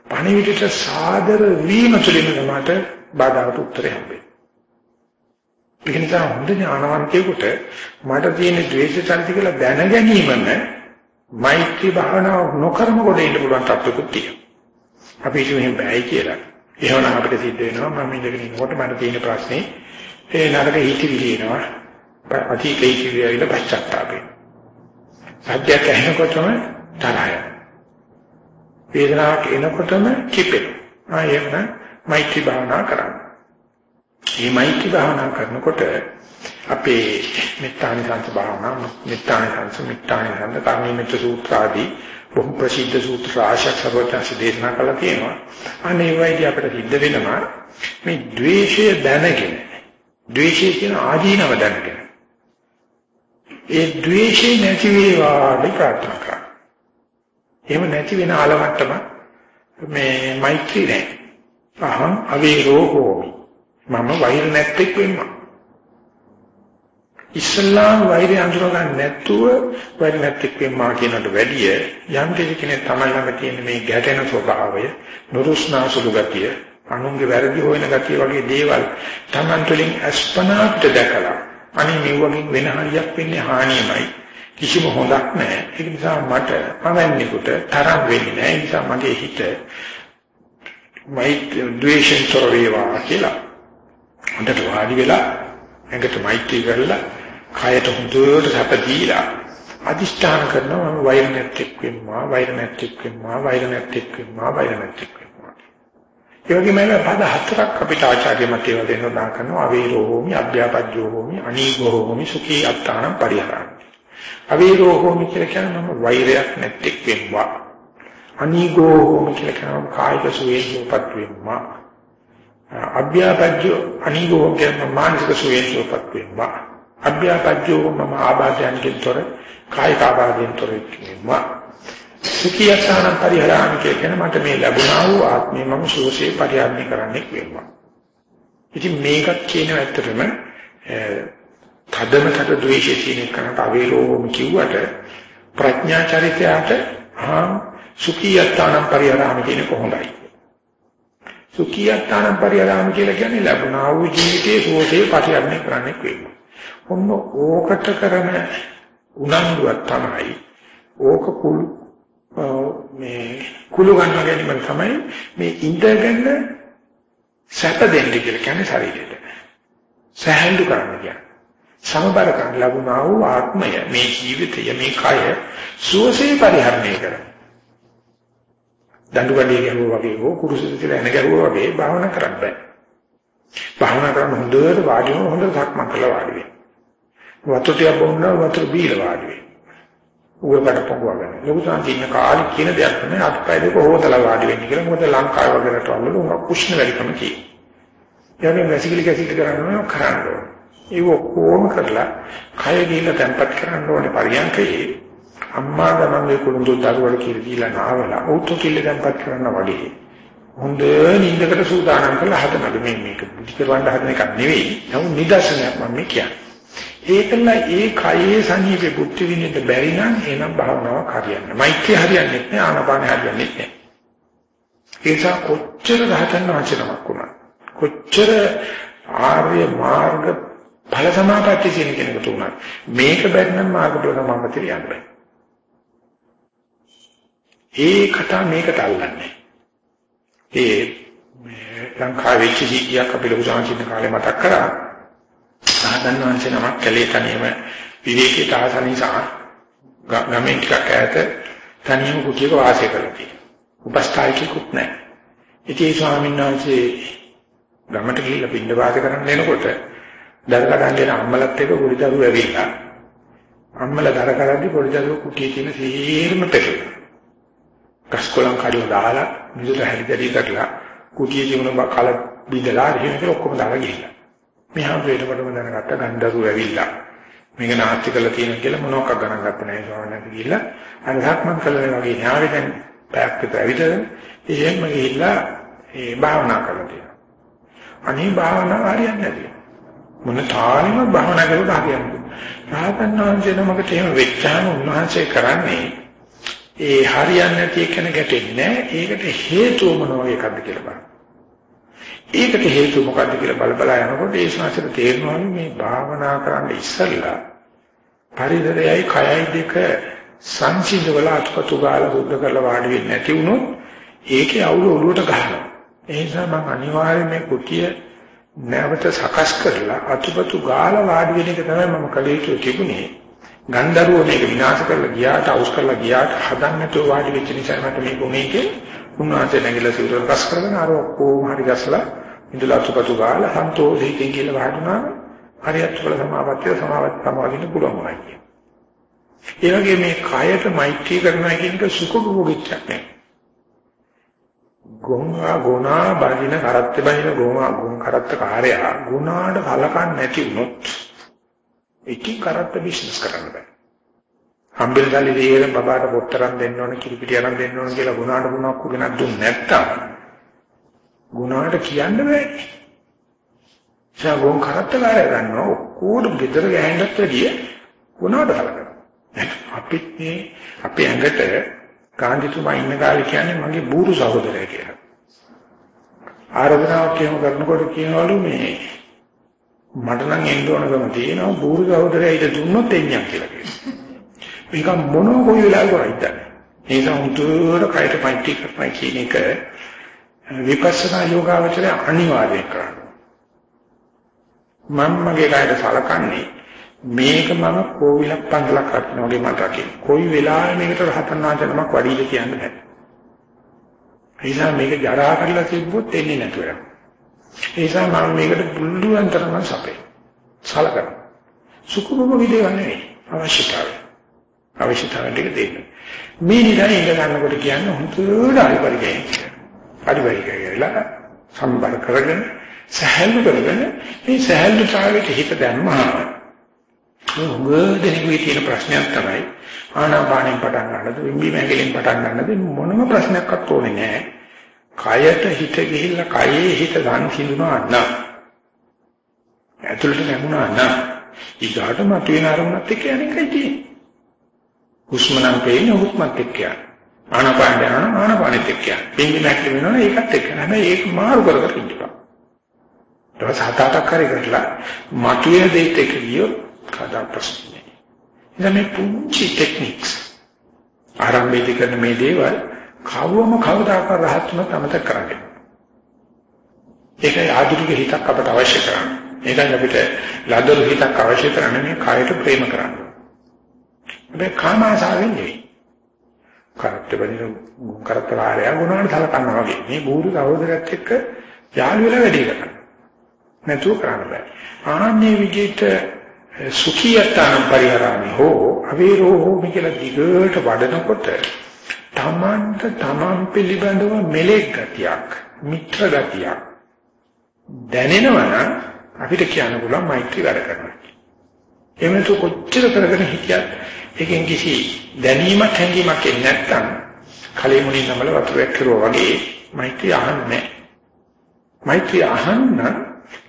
පණිවිඩට සාදර වීම තුළින් තමයි බාධාවට උත්තරය හම්බෙන්නේ. ඒක නිසා හොඳ ඥානවන්තයෙකුට මට තියෙන ද්වේෂ චරිත කියලා දැන ගැනීමම මෛත්‍රී භාවනාව නොකරම කොට ඉන්න පුළුවන් තත්ත්වකුත් තියෙනවා. අපි හිතුවේ බෑයි කියලා. එහෙනම් අපිට සිද්ධ වෙනවා මම ඉඳගෙන ඉන්නකොට මට තියෙන ප්‍රශ්නේ ඒ නරක හිතිවිලි එනවා. අතීත හිතිවිලි ඇවිල්ලා පශ්චාත්තාපේ. සත්‍යයක් ඇහෙනකොටම තරහය. වේදනාවක් එනකොටම කිපෙන. ආ එහෙනම් මෛත්‍රී භාවනා කරන්න. මේ මෛත්‍රී භාවනා කරනකොට අපේ මෙත්තානි සංස භාවනා මෙත්තානි සංස මෙත්තානි සංස කාමීමෙත් සූත්‍ර ආදී බොහෝ ප්‍රසිද්ධ සූත්‍ර රාශියක් සර්වඥාන්සේ දේශනා කළා තියෙනවා. අනේ වයිදී අපිට සිද්ධ වෙනවා මේ ද්වේෂය දැනගෙන ද්වේෂය කියන ආදීනව දැනගෙන ඒ ද්වේෂය නැති වේවා ප්‍රාර්ථනා කරා. එහෙම නැති වෙන ආලමට්ටම මේ මෛත්‍රී නැහැ. අහං අවේරෝ හෝමි. මම වෛර නැත්තේක් වෙන්නවා. ඉස්ලාම් වෛරය අඳුර ගන්න නැතුව වෛර නැතික් වෙනවා කියනට වැඩිය යම් කෙනෙක් තමයි ළඟ තියෙන මේ ගැටෙන ස්වභාවය නුරුස්නා සුළු ගතිය අනුන්ගේ වැරදි හොයන ගතිය වගේ දේවල් Taman තුළින් අස්පනාට දැකලා අනේ මේ වගේ වෙන හරියක් වෙන්නේ හානියමයි. කිසිම හොඳක් නැහැ. ඒ නිසා මට පවන්නේකට තරම් වෙන්නේ නැහැ. ඒ නිසා මගේ හිත මයි ද්වේෂෙන් තොර වේවා කියලා හොඳට වාඩි වෙලා ඇඟට මෛත්‍රී කරලා කයට හොඳට සැප දීලා අදිෂ්ඨාන කරනවා මම වෛර නැත්තේක් වෙන්නවා වෛර නැත්තේක් වෙන්නවා වෛර නැත්තේක් වෙන්නවා වෛර නැත්තේක් වෙන්නවා. ඒ වගේම පද හතරක් අපිට ආචාර්ය මතේ වලින් උදා කරනවා. අවේරෝ හෝමි අභ්‍යාපජ්ජෝ හෝමි අනීගෝ හෝමි සුඛී අත්තානම් පරිහරණි අවේරෝ හෝමි කියලා කියන්නේ මම වෛරයක් නැත්තේක් වෙන්නවා. අනීගෝ හෝමි කියලා කියනවා කායික සුවේදීපත් වෙන්නවා. අභ්‍යාපජ්ජෝ අනීගෝ කියන්නේ මානසික සුවේදීපත් වෙන්නවා. අභ්‍යාපජ්ජෝ මම ආබාධයන්ගෙන් තොර කායික ආබාධයෙන් තොර වෙනවා සුඛියසාන පරිහරණය කියන මට මේ ලැබුණා වූ ආත්මය මම සෝෂේ පරිහරණය කරන්නේ වෙනවා ඉතින් මේකත් කියන ඇත්තටම තදමකට ද්වේෂය තියෙන කෙනාට අවේලෝම කිව්වට ප්‍රඥා චරිතයට ආ සුඛියස්ථාන පරිහරණය කියන කොහොමදයි සුඛියස්ථාන පරිහරණය කියලා කියන්නේ ලැබුණා වූ ජීවිතයේ සෝෂේ පරිහරණය කරන්නේ වෙනවා ඔන්න ඕකට කරන උනන්දුවක් තමයි ඕක කුළු මේ කුළු ගන්න ගැනීම තමයි මේ ඉඳගෙන සැප දෙන්න කියලා කියන්නේ ශරීරයට. සහැල්ලු කරන්න කියන්නේ. සමබර කරන්න ලැබුණා වූ ආත්මය මේ ජීවිතය මේ කය සුවසේ පරිහරණය කරන. දඬු කඩේ ගැහුවා වගේ හෝ කුරුසෙ තියලා එන ගැහුවා වගේ භාවනා කරන්න බෑ. භාවනා කරන හොඳට වාඩි වෙන හොඳ සක්මන් කළා වාඩි වෙන්න. වතුර ටික බොන්න වතුර බීලා වාඩි වෙන්න. උගකට පොඟවගෙන. ලොකු සංකීර්ණ කාලේ කියන දෙයක් තමයි අත්පය දෙක හොදලා වාඩි වෙන්න කියලා. මොකද ලංකාව වගේ රටවල උඟ කුෂ්ණ වැඩිකම තියෙනවා. යන්නේ වැසිකිලි කැසිකිලි කරන්න කරන්න ඕනේ. ඒක කොහොම කරලා කය ගිහිල්ලා තැම්පත් කරන්න ඕනේ පරියන්කේ අම්මා ගමන්ගේ කුළුඳු දරුවල කියලා දීලා නාවලා උතු කිල්ල තැම්පත් කරන්න වගේ හොඳ නිින්දකට සූදානම් කරලා හදනද මේ මේක බුද්ධ කරවන්න හදන එකක් නෙවෙයි නමුත් නිදර්ශනයක් මම මේ කියන්නේ ඒකල ඒ කයේ සංහිපේ බුද්ධ විඳින්න බැරි නම් එනම් භාවනාවක් හරියන්නේ මෛත්‍රිය හරියන්නේ නැහැ ආනාපාන හරියන්නේ නැහැ. ඒ නිසා කොච්චර රහතන් වහන්සේනමක් වුණා කොච්චර ආර්ය මාර්ග ඵල සමාපatti කියන කෙනෙකුට උනා මේක බැන්නම් මාර්ගඵල සමාපatti යන්න බෑ. ඒ කතා මේකට අල්ලන්නේ. ඒ ලංකාවේ වෙච්ච සිද්ධියක් අපි ලොකු සංසිඳන කාලේ මතක් කරා සාධන් වහන්සේ නමක් කැලේ තනියම විවේකී තාසන නිසා ගමෙන් ටිකක් ඈත තනියම කුටියක වාසය කරලා තියෙනවා උපස්ථායකෙකුත් නැහැ ඉතින් ස්වාමීන් වහන්සේ ගමට ගිහිල්ලා පින්න වාද කරන්න එනකොට දර කඩන් දෙන අම්මලත් එක්ක පොඩි දරුවෝ ඇවිල්ලා අම්මලා දර කඩද්දි පොඩි දරුවෝ කුටියේ තියෙන සීරම පෙරළුණා. කස්කොලන් කඩලා දාලා මිදුල හැරිදරි කරලා කුටියේ තිබුණ කල බිඳලා එහෙම ඔක්කොම දාලා ගිහිල්ලා. මේ හැම වෙලකටම දැනගත්ත ගන්දරුවෝ ඇවිල්ලා මේක නාස්ති කරලා තියෙන කියලා මොනවක් ගණන් ගත්තේ නැහැ ස්වාමීන් වහන්සේ ගිහිල්ලා අර ධක්මන් කළා වගේ ඥාවෙ දැන් පැයක් විතර ඇවිදලා එහෙම ගිහිල්ලා ඒ භාවනා කරලා තියෙනවා. අනේ භාවනාව හරියන්නේ නැති. මොන තාලෙම භාවනා කරුවා හරියන්නේ. රහතන් වහන්සේ නමකට එහෙම වෙච්චාම උන්වහන්සේ කරන්නේ ඒ හරියන්නේ නැති එකන ගැටෙන්නේ නැහැ. ඒකට හේතුව මොනවා එකක්ද කියලා බලන්න. ඒකට හේතුව මොකක්ද කියලා බල බල යනකොට ඒ ශාස්ත්‍ර තේරෙනවා මේ භාවනා කරන්න ඉස්සෙල්ලා පරිසරයයි කයයි දෙක සංසිඳවල අත්පතු ගාලා බුද්ධ කරලා වාඩි වෙන්නේ නැති වුණොත් ඒකේ අවුල ඔළුවට ගහනවා. ඒ නිසා මම අනිවාර්යයෙන් මේ කුටිය නැවත සකස් කරලා අතුපතු ගාලා වාඩි වෙන එක තමයි මම කලේ තිබුණේ. ගන්දරුව මේක විනාශ කරලා ගියාට අවුස් කරලා ගියාට හදන්නතෝ වාඩි වෙච්ච නිසා මට මේක මේකේ උන්වහන්සේ නැගිලා සිවුර රස කරගෙන අර ඔක්කොම හරි ගස්සලා ඉඳලා අතුපතු ගාලා සන්තෝෂයෙන් කියලා වාඩුණා. හරියට වල සමාපත්තිය සමාවත් සමාවින්න පුළුවන් වුණා කියන්නේ. ඒ වගේ මේ කයට මෛත්‍රී කරනවා කියන එක සුඛ භෝගිච්චක් නෙවෙයි. ගොංගා ගුණා බඳින කරත්ත බඳින ගොංගා ගොං කරත්ත කාර්යය ගුණාට කලකන්නේ නැති වුණොත් එකී කරත්ත බිස්නස් කරන්න බෑ. හම්බෙල් ගාලි දෙයක බබාට පොත්තරන් දෙන්න ඕන කිරිපිටි අරන් දෙන්න ඕන කියලා ගුණාට ගුණක් උගෙනක් දුන්නේ නැත්තම් ගුණාට කියන්න බෑ. ඒ ගොං කරත්ත කාර්යය ගන්නවා ඔක්කොම ගෙදර ගෑනට වැඩිය ගුණාට කලකනවා. අපිත් මේ අපේ ඇඟට කාන්තිතුමා ඉන්න කාලේ කියන්නේ මගේ බూరు සහෝදරයා කියලා. ආරාධනාවක් එහෙම කරනකොට කියනවලු මේ මට නම් එන්න ඕනකම තියෙනවා බూరు සහෝදරයා ඊට දුන්නොත් එන්නම් කියලා කියනවා. මේක මොන කොයි වෙලාවක කරයිද? ඒක උතුරට කයට පයිටි කරපයි කියන එක විපස්සනා යෝගාවචරය අනිවාර්යයෙන් කරනවා. මම මගේ කයට සලකන්නේ මේක මම කෝවිලක් පන්සලක් හදනවා වගේ මට රකින්න. කොයි වෙලාවෙ මේකට රහතන් වහන්සේ නමක් වඩීද කියන්න බෑ. ඒ නිසා මේක ජරා කරලා තිබ්බොත් එන්නේ නැතුව යනවා. ඒ නිසා මම මේකට පුළුවන් තරම් සපේ. සලකන. සුකුමම විදේව නෙවෙයි අවශ්‍යතාවය. අවශ්‍යතාවය දෙක දෙන්න. මේ නිදා ඉඳ ගන්නකොට කියන්නේ හුදුට අරිපරිකයි. අරිපරිකයි කියලා සම්බර කරගෙන සහැල්ලු කරගෙන මේ සහැල්ලුතාවයට හිත දැම්මහම උගදෙනෙකුගේ තියෙන ප්‍රශ්නයක් තමයි ආනාපානෙන් පටන් ගන්නද විම්බි මැගලෙන් පටන් ගන්නද මොනම ප්‍රශ්නයක්වත් ඕනේ නැහැ. කයට හිත ගිහිල්ලා කයේ හිත සංසිඳුණා නම් ඇතුළට නැමුණා නම් ඊගාට මතුවෙන අරමුණත් එක්ක යන්නේ තියෙන්නේ. හුස්ම නම් පේන්නේ හුස්මත් එක්ක යන. ආනාපාන යනවා ආනාපානෙත් එක්ක යන. විම්බි මැගල වෙනවා ඒකත් එක්ක. හැබැයි ඒක මාරු කර කර ඉන්නවා. ඊට පස්සේ හත අටක් හරි කරලා මතුවෙන දෙයත් එක්ක ගියොත් කදා ප්‍රශ්න නෑ. ඉතින් මේ පුංචි ටෙක්නික්ස් ආරම්භයේදී කරන මේ දේවල් කවවම කවදාකවත් රහත්ම තමත කරන්නේ. ඒකයි ආධුනික හිතක් අපට අවශ්‍ය කරන්නේ. ඒකයි අපිට ලදරු හිතක් අවශ්‍ය කරන්නේ මේ කායට ප්‍රේම කරන්න. හැබැයි කාම ආසාවෙන් නෙවෙයි. කරත් බැනින කරත්තරාරය ගුණාට සලකනවා වගේ. මේ බూరు සහෝදරයත් එක්ක යාළු වෙලා වැඩි කරනවා. නැතුව කරන්න බෑ. ආන්නේ විදිහට සුඛියතානම් පරිහරණි හෝ අවේරෝ හෝ කියලා දිගට වඩනකොට තමන්ට තමන් පිළිබඳව මෙලෙක් ගතියක්, මිත්‍ර ගතියක් දැනෙනවා නම් අපිට කියන්න පුළුවන් මෛත්‍රී වැඩ කරනවා. එහෙම තු කොච්චර කරගෙන හිටියත් ඒකෙන් කිසි දැනීමක් හැඟීමක් එන්නේ නැත්නම් කලෙ මුණින් නමල වතුරක් කරුවා වගේ මෛත්‍රී අහන්නේ නැහැ. මෛත්‍රී අහන්න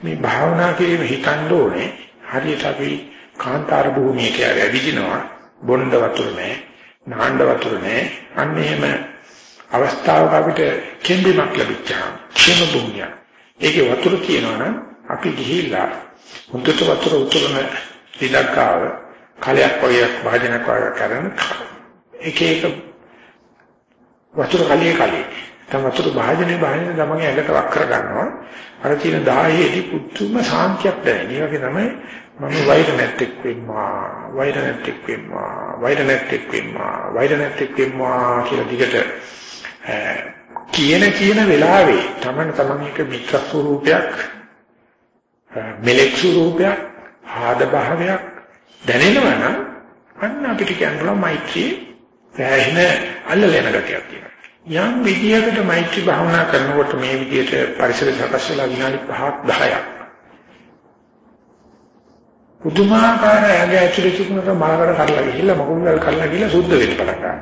මේ භාවනා කිරීම හිතන්න ඕනේ. හරියට අපි කාන්තාර භූමියක ඇවිදිනවා බොණ්ඩ වතුර නැහැ, නාණ්ඩ වතුර නැහැ. අන්න එහෙම අවස්ථාවක අපිට කෙන්බිමක් ලැබිච්චා. ക്ഷേම භූමිය. ඒකේ වතුර තියෙනවා නම් අපි ගිහිල්ලා හොඳට වතුර උතුරන ඉලක්කාව කලයක් වගේ භාජනයක් වගේ කරන එක එක වතුර කලිය කලිය තම වතුර භාජනේ භාජනේ තමගේ ඇඟට වක් කර ගන්නවා අර තියෙන 10ේදී පුදුම සාන්තියක් දැනෙන. ඒ වගේ තමයි මම වෛර නැත්තෙක් වෙන්නවා වෛර නැත්තෙක් වෙන්නවා වෛර නැත්තෙක් වෙන්නවා වෛර නැත්තෙක් වෙන්නවා කියලා දිගට කියන කියන වෙලාවේ තමන් තමන් එක මිත්‍ර ස්වරූපයක් මෙලෙක් ස්වරූපයක් ආද භාවයක් දැනෙනවා නම් අන්න අපිට කියන්න පුළුවන් මෛත්‍රී සෑහෙන අල්ලල යන ගතියක් තියෙනවා. යම් විදියකට මෛත්‍රී භාවනා කරනකොට මේ විදියට පරිසර සකස් වෙලා විනාඩි 5ක් 10ක් පුදුමාකාර ඇඟ ඇතුලේ තිබුණට මලකට කඩලා ගිහිල්ලා මකුල්වල කඩලා ගිහිල්ලා සුද්ධ වෙන්න පටන් ගන්නවා.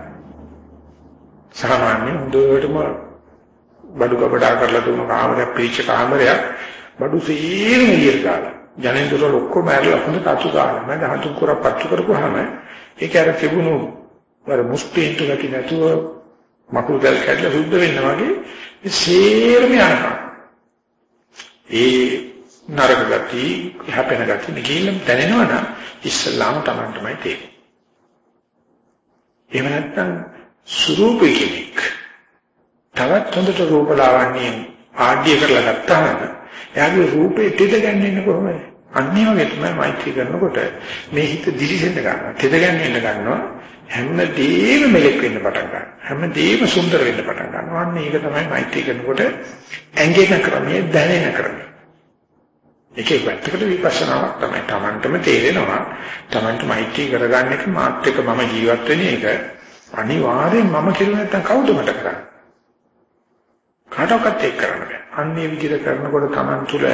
සාමාන්‍ය හොඳටම බඩු කපඩා කරලා දුන්න කාමරයක් පිරිච්ච කාමරයක් බඩු සීරම එළියට දාලා ජනෙන්දර ඔක්කොම ඇරලා හොඳට අතු ගාලා මම හතු කර පත්තු කරපුවාම ඒක අර තිබුණු අර මුස්පීන්තු ගැටි නැතුව මකුළු දැල් කැඩලා සුද්ධ වෙන්න වගේ ඒ සේරම යනවා. ඒ නරක ගති, හැපෙන ගති නිකීලම් දැනෙනවා නම් ඉස්සල්ලාම Tamanටමයි තේරෙන්නේ. එහෙම නැත්නම් ස්වરૂපේ කෙනෙක් තවත් හොඳට රූප ලාවන්‍යයෙන් ආඩ්‍ය කරලා ගත්තාම එයාගේ රූපේ තෙද ගන්නෙන්නේ කොහොමද? අන්නේ වගේ තමයි මෛත්‍රී කරනකොට මේ හිත දිලිසෙන්න ගන්නවා. තෙද ගන්නෙන්න ගන්නවා. හැමදේම මෙලෙක් වෙන්න පටන් ගන්නවා. හැමදේම සුන්දර වෙන්න පටන් ගන්නවා. අන්න ඒක තමයි මෛත්‍රී කරනකොට ඇඟෙන ක්‍රමයේ දැනෙන ක්‍රමය. ඒකේ පැත්තකට විපස්සනාවක් තමයි. Tamanටම තේරෙනවා. Tamanට මෛත්‍රී කරගන්න එක මාත් එක්ක මම ජීවත් වෙන එක අනිවාර්යෙන් මම කියලා නැත්තම් කවුද මට කරන්නේ? කාටවත් ඒක කරන්න බෑ. අන්නේ විදිහට කරනකොට Taman තුල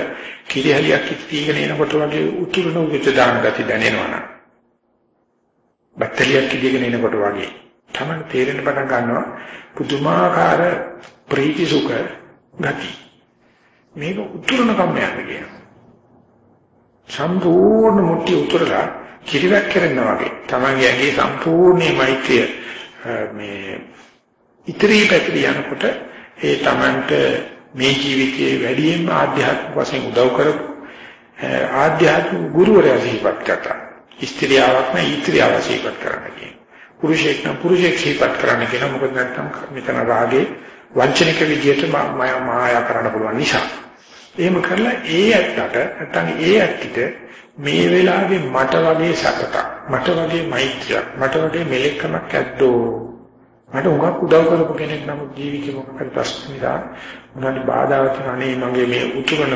කිරිහලියක් ඉතිගෙන එනකොට වගේ උතුරන උගත දාන ගති දැනෙනවා නම් බැටරියක් ඉතිගෙන එනකොට වගේ Taman තේරෙන්න පටන් ගන්නවා පුදුමාකාර ප්‍රීති සුඛ ගති. මේක උතුරන කම්මයක් කියනවා. සම්පූර්ණ මුට්ටි උතුරලා කිරිවක් කරනවා වගේ. Tamanගේ ඇඟේ සම්පූර්ණ මෛත්‍රිය මේ ඉතිරි පැතිරි යනකොට ඒ Tamanට මේ ජීවිතයේ වැඩියෙන්ම ආධ්‍යාත්මික වශයෙන් උදව් කරපු ආධ්‍යාත්මික ගුරුවරයා සිහිපත් කරලා ස්ත්‍රියාවක් නම් ස්ත්‍රියව සිහිපත් කරන්න කියන. පුරුෂයෙක් නම් පුරුෂයෙක් සිහිපත් කරන්න කියන මොකද නැත්නම් මෙතන රාගේ වංචනික විදියට මායා කරන්න පුළුවන් නිසා. එහෙම කරලා ඒ ඇත්තට නැත්නම් ඒ ඇත්තිට මේ වෙලාවේ මට වගේ සතතක් මට වගේ මෛත්‍රියක් මට වගේ මෙලෙකමක් ඇද්දෝ මට උගක් උදව් කරපු කෙනෙක් නම් ජීවිතේ මොකක්ද ප්‍රශ්න නිසා මොනවාරි බාධාවක් අනේ මගේ මේ උතුරන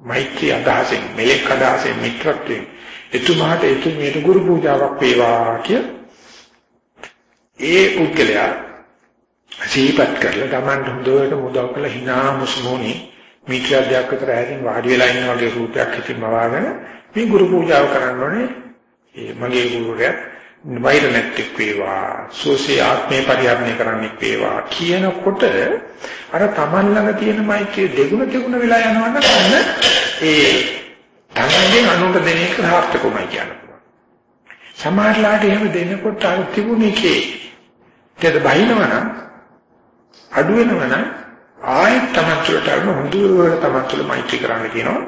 මෛත්‍රී අදහසෙන් මෙලෙක් අදහසෙන් මිත්‍රත්වයෙන් එතුමාට එතුමියට ගුරු පූජාවක් වේවා කිය ඒ පුද්ගලයා සිහිපත් කරලා Taman හොඳට මුදව් කරලා hina මුස්මෝනි මිත්‍යාදයක් අතර ඇතින් වාඩි වෙලා ඉන්න වගේ රූපයක් හිතින් මවාගෙන මේ ගුරු පූජාව කරන්න ඕනේ. ඒ මගේ ගුරුවරයා වෛර නැත්තේක් වේවා සෝසේ ආත්මේ පරිහරණය කරන්නෙක් වේවා කියනකොට අර Taman ළඟ තියෙන මෛත්‍රිය දෙගුණ දෙගුණ වෙලා යනවනම් අන්න ඒ තමන්ගෙන් අනුන්ට දෙන එක සාර්ථකමයි කියනවා. සමහරලාට එහෙම දෙනකොට අර තිබුණේකේ දෙද බහිනවනම් අඩු වෙනවනම් ආයෙත් තමන් තුළට අරන හොඳට තමන් තුළ මෛත්‍රී කරන්න කියනවා.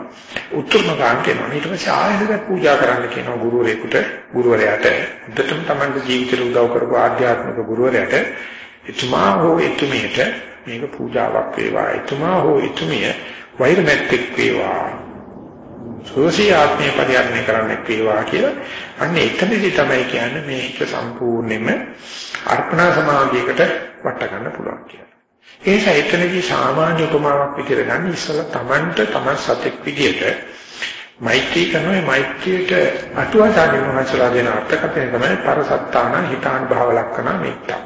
උත්තරම ගන්න කියනවා. ඊට පස්සේ ආයෙත් පූජා කරන්න කියනවා ගුරුවරයෙකුට ගුරුවරයාට. උද්දටම තමන්ගේ ජීවිතේට උදව් කරපු ආධ්‍යාත්මික ගුරුවරයාට. එතුමා හෝ එතුමියට මේක පූජාවක් වේවා. එතුමා හෝ එතුමිය වෛර නැත්තේක් වේවා. සෝසී ආත්මය පරිහරණය කරන්න වේවා කියලා. අන්න එතනදී තමයි කියන්නේ මේක සම්පූර්ණයෙන්ම අර්පණා සමාධියකට වට ගන්න පුළුවන් කියලා. ඒ නිසා එතනදී සාමාන්‍ය උපමාවක් විදිහට ගන්න ඉස්සලා Tamanට Taman සතෙක් විදිහට මෛත්‍රී කරනවා මෛත්‍රියට අටුවාචාර්ය මහසලා දෙන අර්ථකථනය තමයි පරසත්තාන හිතාන් භාව ලක්කන මෙත්තා.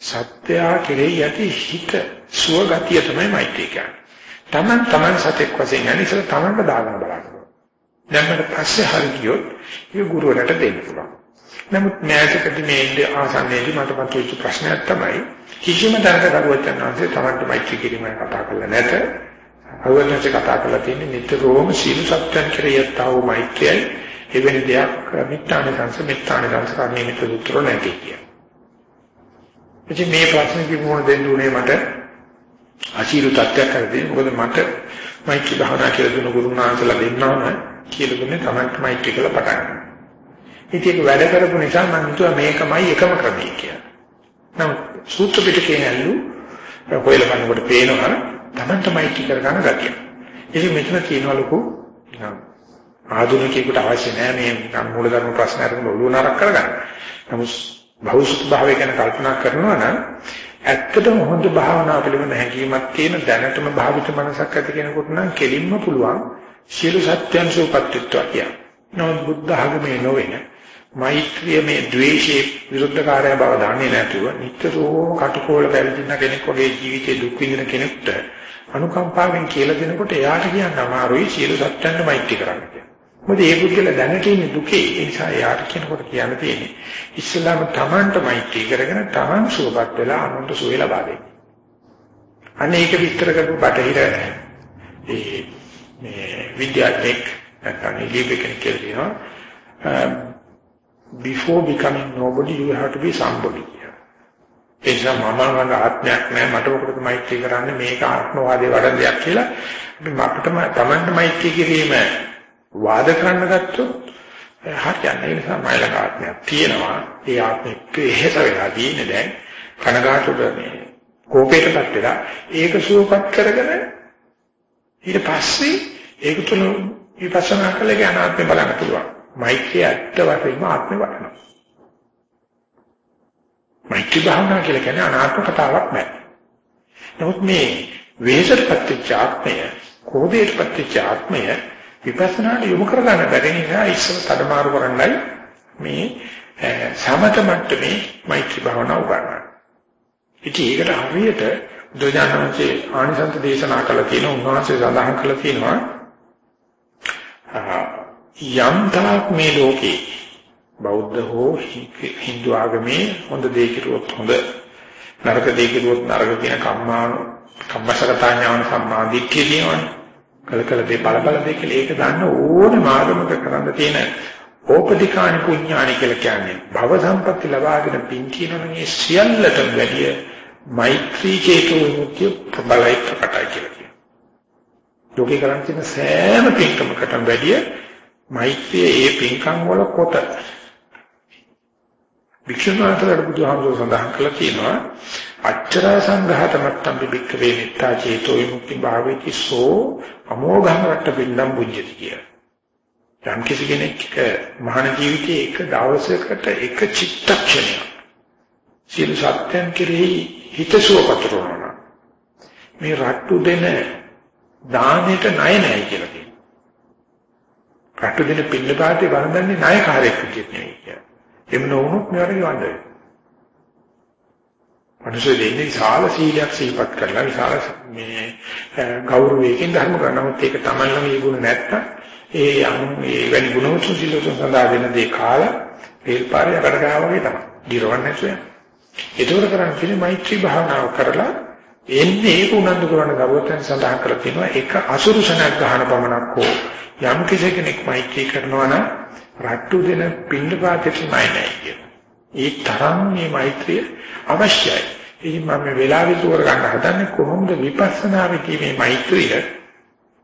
සත්‍යය කෙරෙහි යටි හිත සුව ගතිය තමයි මෛත්‍රී කියන්නේ. Taman Taman සතෙක් වශයෙන් යන ඉස්සලා Tamanට දාගන්න බලන්න. දැන් මට පස්සේ හරි ගියොත් ඒ ගුරුවරට දෙන්න පුළුවන්. නමුත් මෑතකදී මේ ඉන්න ආසන්නයේදී මට මතුවෙච්ච ප්‍රශ්නයක් තමයි කිසිම තැනක දරුවත් යනවාසේ Tamanට මෛත්‍රී කිරීම කතා කරලා නැත. අවුරුද්දේ කතා කරලා තියෙන්නේ නිතරම සීල සත්‍යයන් කෙරෙහිත්තා වූ මෛත්‍රියයි එවැනි දෙයක් මිත්‍යාන සංස මිත්‍යාන සංස කර්මයේ මිත්‍ර දුතර නැති කිය. ඉතින් මේ ප්‍රශ්නේ කිව්වොත් දෙන්න උනේ මට අශීරු තත්ත්වයක් කරදී මොකද මට මෛත්‍රී භාවනා කියලා දුන්න ගුරුනාන්සලා දෙන්නවම කියලා දුන්නේ Tamanට මෛත්‍රී කියලා පටන් ගන්න. ඉතින් ඒක වැඩ කරපු නිසා මම හිතුවා මේකමයි එකම ක්‍රමය කියලා. නමුත් සූත්‍ර පිටකේ ඇල්ලු හොයලා බලනකොට පේනවා Tamanට මෛත්‍රී කරගන්න ගතිය. ඉතින් මෙතන කියනවා ලොකු ආධුනිකයෙකුට අවශ්‍ය නැහැ මේ මූලධර්ම ප්‍රශ්න අරගෙන ඔළුව නරක කරගන්න. නමුත් භෞතික භාවය ගැන කල්පනා කරනවා නම් ඇත්තටම හොඳ භාවනා පිළිබඳ හැඟීමක් තියෙන දැනටම භාවිත මනසක් ඇති කෙනෙකුට නම් කෙලින්ම පුළුවන් සියලු සත්‍යයන් සූපත්ත්ව කිය. නමුත් බුද්ධ ආගමේ නොවන මෛත්‍රිය මේ ද්වේෂයේ විරුද්ධකාරය බව දන්නේ නැතුව නිතරම කටකෝල පැවිදින කෙනෙක් වගේ ජීවිතේ දුක් විඳින කෙනෙක්ට අනුකම්පාවෙන් කියලා දෙනකොට එයාට කියන්න අමාරුයි සියලු සත්‍යයන්ට මෛත්‍රී කරන්න කියලා. මොකද ඒ පුද්ගල දැනට ඉන්නේ දුකේ ඒ නිසා එයාට කියනකොට කියන්න තියෙන්නේ ඉස්ලාම තමන්ට මෛත්‍රී කරගෙන තමන් සුවපත් වෙලා අනුන්ට සුවය ලබා දෙන්න. අනේ ඒක විස්තර කරපු බටහිර ඒ මේ විද්‍යාත්මක නැත්නම් ඉලිබෙකෙන කියනවා before becoming nobody you have to be somebody. ඒ නිසා මම ළඟ ආත්මයක් නැහැ. මට මොකටද මෛත්‍රී කරන්නේ? මේක ආත්මවාදී වඩන දෙයක් කියලා. අපිට තමන්ට මෛත්‍රී කිරීම වාද කරන්න ගත්තොත් හරියන්නේ ඒ නිසා මයි ළඟ ආත්මයක් තියෙනවා. ඒ ආත්මෙක එහෙස වෙලා තියෙන්නේ දැන්. කනගාටුද මේ කෝපයටපත් වෙලා ඒක සුවපත් කරගෙන ඊට පස්සේ ඒක තුළ විපස්සනා කළේ අනාත්මය බලන්න පුළුවන්. මෛත්‍රිය ඇත්ත වශයෙන්ම ආත්මේ වටනවා මෛත්‍රී භාවනා කියලා කියන්නේ අනාත්ම කතාවක් නෑ. නමුත් මේ වේසත්පත්ති ආත්මය, කෝපේත්පත්ති ආත්මය විපස්සනාට යොමු කරගන්න බැරි නිසා ඉස්සර තඩමාරු කරන්නයි මේ සමත මට්ටමේ මෛත්‍රී භාවනාව උගන්වන්නේ. ඉතින් ඒකට හරියට බුදුජානකගේ ආනිසංස දේශනා කළ තියෙන උන්වහන්සේ සඳහන් කළ තියෙනවා යම් තාක් මේ ලෝකේ බෞද්ධ හෝ හින්දු ආගමේ හොඳ දේ කිරුවොත් හොඳ නරක දේ කිරුවොත් නරක කියන කම්මාන කම්මසගතා ඥාන සම්මාදිට්ඨිය කියනවනේ කලකල දේ බලබල දේ කියලා ඒක ගන්න ඕනේ මාර්ගමක කරන්න තියෙන ඕපදිකාණි පුඤ්ඤාණි කියලා කියන්නේ භව සම්පatti ලබාගෙන පින් කියනවනේ මේ සියල්ලටම වැඩිය මෛත්‍රී චේතෝ විමුක්තිය ප්‍රබලයි ප්‍රකටයි කියලා කියනවා. ලෝකේ කරන් තියෙන සෑම පින්කමකටම වැඩිය මෛත්‍රිය ඒ පින්කම් වල කොට වික්ෂුණාතර බුදුහාමුදුර සඳහන් කළා තියෙනවා අච්චර සංඝාතමත්තම් බික්කවේ මෙත්තා චේතෝ විමුක්ති භාවේති සෝ අමෝඝං රට්ට පින්නම් බුද්ධති කිය. යම් කිසි කෙනෙක් මහාන ජීවිතයේ එක දවසකට එක චිත්තක්ෂණයක් සියලු සත්‍යයන් කෙරෙහි හිතසුව පතරනවා. මේ රට්ටු දෙන දානෙට ණය නැහැ කියලා කියනවා. රට්ටු දෙන පින්නපාතේ වරදන්නේ ණයකාරයෙක් විදිහට නෙවෙයි කියලා. එහෙම නොවුනොත් මෙවට ගවන්න වෙනවා. මිනිස්සු දෙන්නේ විශාල සීලයක් සිහිපත් කරලා විශාල මේ ගෞරවයෙන් ධර්ම කරනමුත් ඒක තමන්ම මේ ගුණ නැත්තම් ඒ අනු ඒ වැනි ගුණෝතු සිල්ලුතු සඳහා දෙන දේ කාලා තේල් පාරේ යකට ගහා වගේ තමයි. දිරවන්නේ නැතුව. ඒකෝර කරන්නේ කියන්නේ මෛත්‍රී භාවනාව කරලා එන්නේ ඒක උනන්දු කරන ගෞරවයෙන් සඳහන් කරලා තියෙනවා ඒක අසුරුසනක් ගහන පමණක් හෝ යම් කෙනෙක් මෛත්‍රී කරනවා නම් රට්ටු දෙන පින්නපාතේ නයි නයි ඒ තරම් මේ මෛත්‍රිය අවශ්‍යයි. ඉතින් මම මේ වෙලාවෙ තෝර ගන්න හදන්නේ කොහොමද විපස්සනා වෙදී මේ මෛත්‍රිය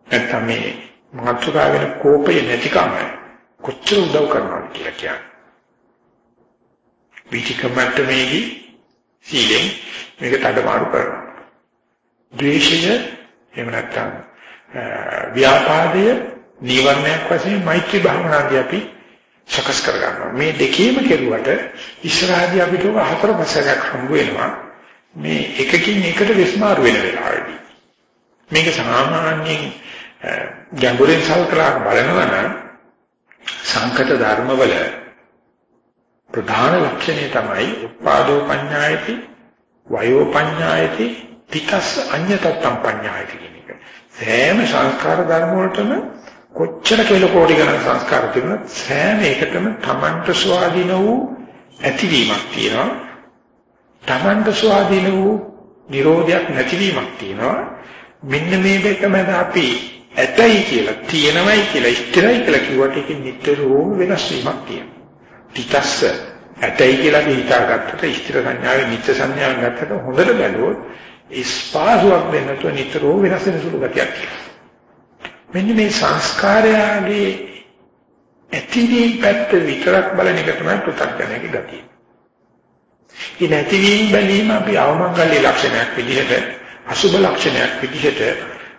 නැත්නම් මේ මාත්‍රා වෙන කෝපය නැතිකම කොච්චර උදව් කරනවද කියලා කියන්නේ. විචිකමත් මේකි සීලෙන් මේක තඩමාරු කරනවා. ද්වේෂය එහෙම නැත්නම් ව්‍යාපාදය නීවරණයක් වශයෙන් මෛත්‍රී භාවනාදී අපි සකස් කර ගන්නවා. මේ දෙකේම කෙරුවට ඉස්සරහදී අපිට හතර පස්සක් හම්බ වෙනවා. මේ එකකින් එකට විස්මාරු වෙන වෙලාවදී. මේක සාමාන්‍යයෙන් ගැඹුරින් සල්කලා බලනවා නම් සංකත ධර්මවල ප්‍රධාන ලක්ෂණය තමයි උපාදෝ පඤ්ඤායති වයෝ පඤ්ඤායති තිකස් අඤ්‍යතත්තම් පඤ්ඤායති කියන එක. සෑම සංස්කාර ධර්ම වලටම කොච්චර කෙල කෝටි ගණන් සංස්කාර තිබුණත් සෑම එකටම තමන්ට ස්වාධීන වූ ඇතිවීමක් තියෙනවා. තමන්ට ස්වාධීන වූ නිරෝධයක් නැතිවීමක් තියෙනවා. මෙන්න මේ දෙක මැද අපි ඇතයි කියලා තියෙනවයි කියලා ඉස්තරයි කියලා කිව්වට ඒකෙ නිතරම වෙනස් වීමක් තියෙනවා. තිතස්ස ඇතයි කියලා අපි හිතාගත්තට ඉස්තර සංඥාවේ නිත්‍ය සංඥාවෙන් ගත්තට හොඳට බැලුවොත් ස්පාසුවක් දෙන්නට නිතරම වෙනස් වෙන සුළු ගතියක් තියෙනවා. මෙන්න මේ සංස්කාරයගේ ඇතිවීම පැත්ත විතරක් බලන එක තමයි පෘථග්ජනයේ ගතිය. ඉතින් ඇතිවීම බැලීම අපි අවමංගල්‍ය ලක්ෂණයක් විදිහට අසුබ ලක්ෂණයක් විදිහට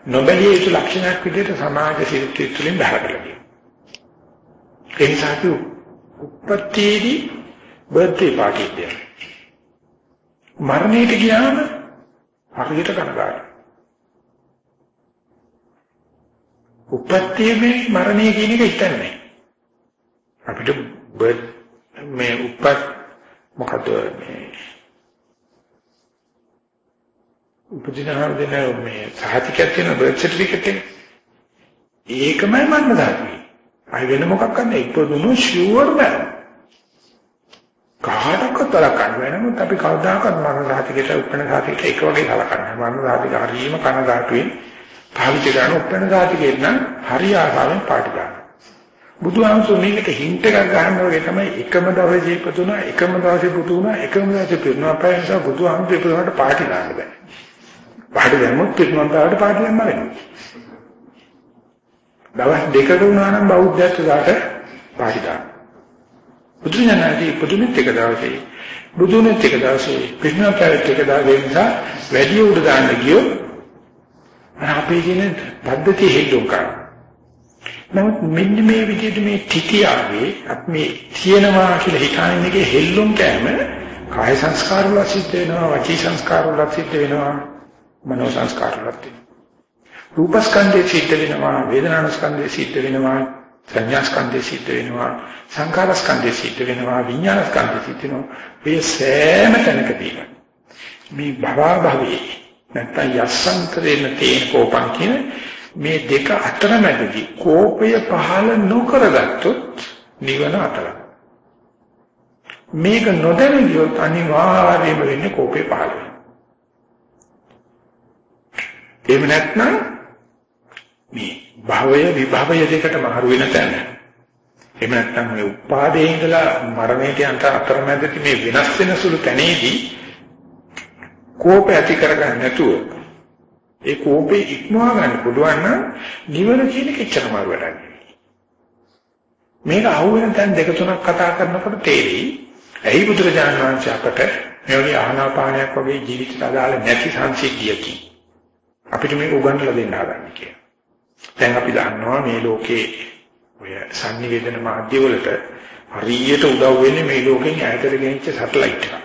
නොබැලිය යුතු ලක්ෂණයක් විදිහට සමාජ සිරිත තුළින් බහරලා කියනවා. ඒ නිසා අපි උපත්තියේදී බර්ත්ඩේ පාටි දෙන්න. මරණයට ගියාම හරියට කනගාටුයි. උපත්තියේ මරණය කියන එක හිතන්නේ අපිට මේ උපත් මොකද මේ උපදිනහම දෙන මේ සහතිකයක් තියෙන බර්ත් සර්ටිෆිකේට් එක? ඒකමයි මන්න දාන්නේ අය වෙන මොකක් කරන්නේ ඉපදුණු ෂුවර් බෑ. කාටවත් තරකන්න වෙනමුත් අපි කවදාකවත් මරණ සහතිකයට උපන්න සහතිකයට එක වගේ සලකන්නේ මරණ සහතික හරීම කනගාටුවෙන් පාවිච්චි කරන උපන්න සාතිකේ නම් හරි ආසාවෙන් පාටි ගන්න. බුදුහාමුදුරු මේකට හින්ට් එකක් ගන්නවා වගේ තමයි එකම දවසේ ඉපදුනා එකම දවසේ පුතු වුණා එකම දවසේ පිරුණා පය නිසා බුදුහාමුදුරු ඉපදුනාට පාටි ගන්න බෑ. පාටි දැම්මොත් පිරුණාට පාටි දැම්ම වෙනවා. දවස් දෙකක වුණා නම් බෞද්ධත්වයට පාටි ගන්න. බුදුරජාණන්ගේ ඉපදුනෙත් එක දවසේ බුදුනෙත් එක දවසේ පිරුණාට එක දවසේ නිසා වැඩි උඩ දාන්න ගියොත් අපේ කියන පද්ධතිය හෙල්ලුම් කරනවා. නමුත් මෙන්න මේ විදිහට මේ තිතියාවේ අපි මේ තියෙනවා කියලා හිතාගෙන ඉන්නේ හෙල්ලුම් කෑම කාය සංස්කාර වල සිද්ධ වෙනවා වචී සංස්කාර වල සිද්ධ වෙනවා මනෝ සංස්කාර වල රූප ස්කන්ධේ සිද්ධ වෙනවා වේදනා ස්කන්ධේ සිද්ධ වෙනවා සංඥා ස්කන්ධේ සිද්ධ වෙනවා සංකාර ස්කන්ධේ සිද්ධ වෙනවා විඥාන ස්කන්ධේ සිද්ධ වෙනවා මේ සෑම තැනකදී මේ භවා භවයේ නැත්නම් යස්සන්තරේන තේන කෝපං කියන මේ දෙක අතරමැදදී කෝපය පහළ නොකරගත්තොත් නිවන අතර. මේක නොදැන ගියොත් අනිවාර්යයෙන්ම වෙන්නේ කෝපේ පහළ වෙනවා. එහෙම නැත්නම් මේ භවය විභවය දෙකට මාරු වෙන තැන. එහෙම නැත්නම් මේ උපාදේ ඉඳලා මරණයට යන අතරමැදදී මේ වෙනස් වෙන සුළු තැනේදී කෝප ඇති කරගන්න නැතුව ඒ කෝපේ ඉක්මවා ගන්න පුළුවන් නම් නිවන කියන කෙච්චරම වැඩක් මේක අහුවෙන තැන් දෙක තුනක් කතා කරනකොට තේරෙයි ඇයි බුදුරජාණන් වහන්සේ අපට මේ වගේ ආනාපානයක් වගේ ජීවිතයට අදාළ නැති සංසිද්ධියකින් අපිට මේක උගන්වලා දෙන්න හදන්නේ කියලා. දැන් අපි දන්නවා මේ ලෝකේ ඔය sannivedana මාධ්‍ය වලට හරියට උදව් වෙන්නේ මේ ලෝකෙන් ඈතට ගෙනිච්ච සැටලයිට් එකක්.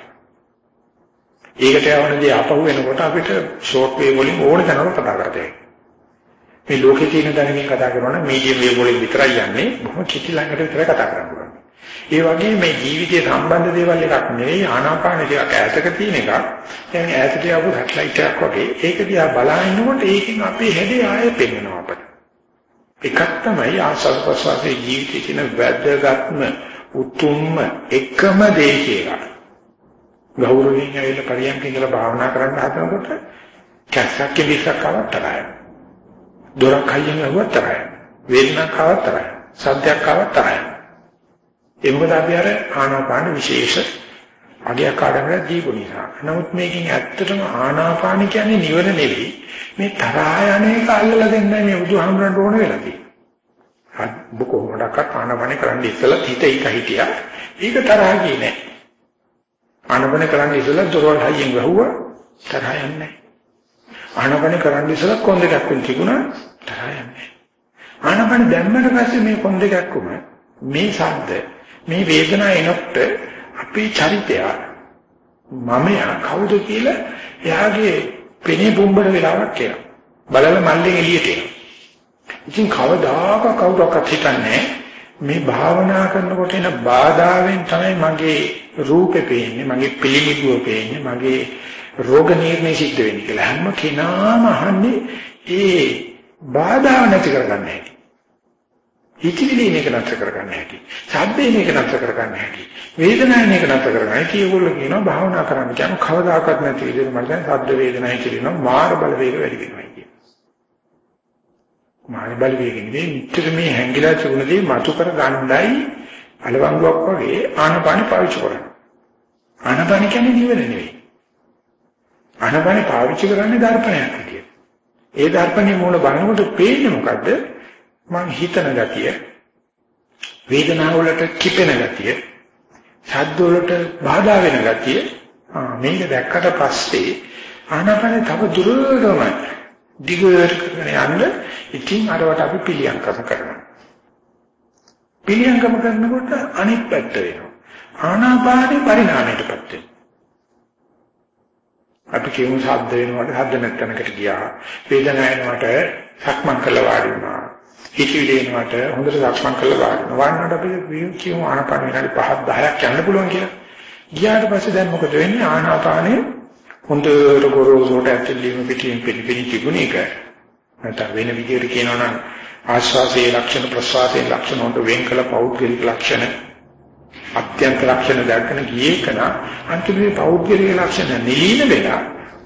ඒකට යවන දේ අපහු වෙනකොට අපිට ෂෝට් වේව් වලින් ඕන දැනන කතා කරතේ. මේ ලෝකේ තියෙන දැනුමින් කතා කරනවා නම් මීඩියම් වේව් වලින් විතරයි යන්නේ. බොහොම කිසි ළඟට විතරයි කතා කරන්නේ. ඒ වගේ මේ ජීවිතේ සම්බන්ධ දේවල් එකක් නෙවෙයි ආනාපාන ටිකක් ඈතක තියෙන එකක්. දැන් ඈතට යපු හැට්ලයිට් එකක් වගේ. ඒක දිහා බලනකොට ඒකෙන් අපේ හැඩය ආයෙ පෙන්වෙනවා අපට. එකක් තමයි ආසල් ප්‍රසවාසයේ ජීවිතේ කියන වැදගත්ම උතුම්ම එකම දේ කියලා. ගෞරවයෙන් ඇවිල්ලා පරියන්ක ඉඳලා භාවනා කරන්න හදනකොට කැස්සක් කිලිසක් ආවත් තරයි. දොරක් හයියෙන් ආවත් තරයි. වේදනාවක් ආවත් තරයි. සද්දයක් ආවත් තරයි. ඒ මොකද අපි අර ආනාපාන විශේෂ අගයක් ආඩමර දීපු නිසා. නමුත් මේකෙන් ඇත්තටම ආනාපාන කියන්නේ නිවන නෙවෙයි. මේ තරහා යන එක අල්ලලා දෙන්නයි මේ බුදුහාමුදුරන්ට ඕන වෙලා තියෙන්නේ. අත් කොහොමඩක්වත් ආනාපාන කරන්න ඉස්සලා හිත ඒක හිටියා. ඒක තරහා ගියේ නෑ. ආනපන කරන්න ඉස්සෙල්ලා දොරවල් හයියෙන් ගහුවා තරහ යන්නේ ආනපන කරන්න ඉස්සෙල්ලා කොන්ද දෙකක් තිබුණා. තරහ යන්නේ ආනපන දැම්මට පස්සේ මේ කොන් දෙකක්ම මේ ශබ්ද මේ වේදනාව එනකොට අපේ චරිතය මමයා කවුද කියලා එයාගේ පෙනේ බුම්බර වෙලාවක් කියලා. බලලා මල්ලෙන් එළියට එනවා. ඉතින් කවදාක කවුරක්වත් හිතන්නේ මේ භාවනා කරනකොට එන බාධාවෙන් තමයි මගේ රූපේ පේන්නේ, මගේ පිළිමිබුව පේන්නේ, මගේ රෝග නිర్ణය සිද්ධ වෙන්නේ කියලා. හැම කෙනාම අහන්නේ ඒ බාධා නැති කරගන්න හැටි. හිතවිලි මේක නැතර කරගන්න හැටි. ශබ්දේ මේක නැතර කරගන්න හැටි. වේදනාවේ මේක නැතර කරගන්න හැටි. ඒගොල්ලෝ කියනවා භාවනා කරන්න කියන කවදාකවත් නැති විදිහට මට දැන් ශබ්ද වේදනායි කියනවා මාර බල වේග වැඩි වෙනවා කියන. මාර බල වේග නෙවෙයි නිතර මේ හැංගිලා තිබුණදී මතු කර ගන්නයි අලවංගුවක් වගේ ආනපාන පාවිච්චි කරනවා. ආනපාන කියන්නේ නිවන නෙවෙයි. ආනපාන පාවිච්චි කරන්නේ දර්පණයක් විදියට. ඒ දර්පණයේ මූල බලනකොට පේන්නේ මොකද්ද? මං හිතන ගතිය වේදනාව වලට කිපෙන ගතිය ශබ්ද වලට බාධා වෙන ගතිය මේක දැක්කට පස්සේ ආනාපානේ තව දුරටම දිගට කරගෙන යන්න ඉතින් අරවට අපි පිළියම් කරනවා පිළියම් කරනකොට අනිත් පැත්ත වෙනවා ආනාපානේ පරිණාමයටපත් වෙනවා අපි කියමු ශබ්ද වෙනකොට ශබ්ද නැත්නම්කට ගියා වේදනාව වෙනකොට සක්මන් කළා වාඩි වුණා හිතවිලි එනවට හොඳට සක්මන් කරලා බලන්න. වන්නට අපි කියමු ආනාපාන විනාඩි 5ක් 10ක් යන්න පුළුවන් කියලා. ගියාට පස්සේ දැන් මොකද වෙන්නේ? ආනාපානෙ හොඳට ගොරෝසුට ඇතුළේම පිටින් පිටින් තිබුණ එක. නැත්නම් වෙන විදිහට කියනවා නම් ආශ්වාසයේ ලක්ෂණ ප්‍රශ්වාසයේ ලක්ෂණ හොඳ වෙන් කළ පෞද්ගලික ලක්ෂණ අත්‍යන්ත ලක්ෂණ දැක්කන ගියේ කන අන්තිමේ පෞද්ගලික ලක්ෂණ නිලීන වෙලා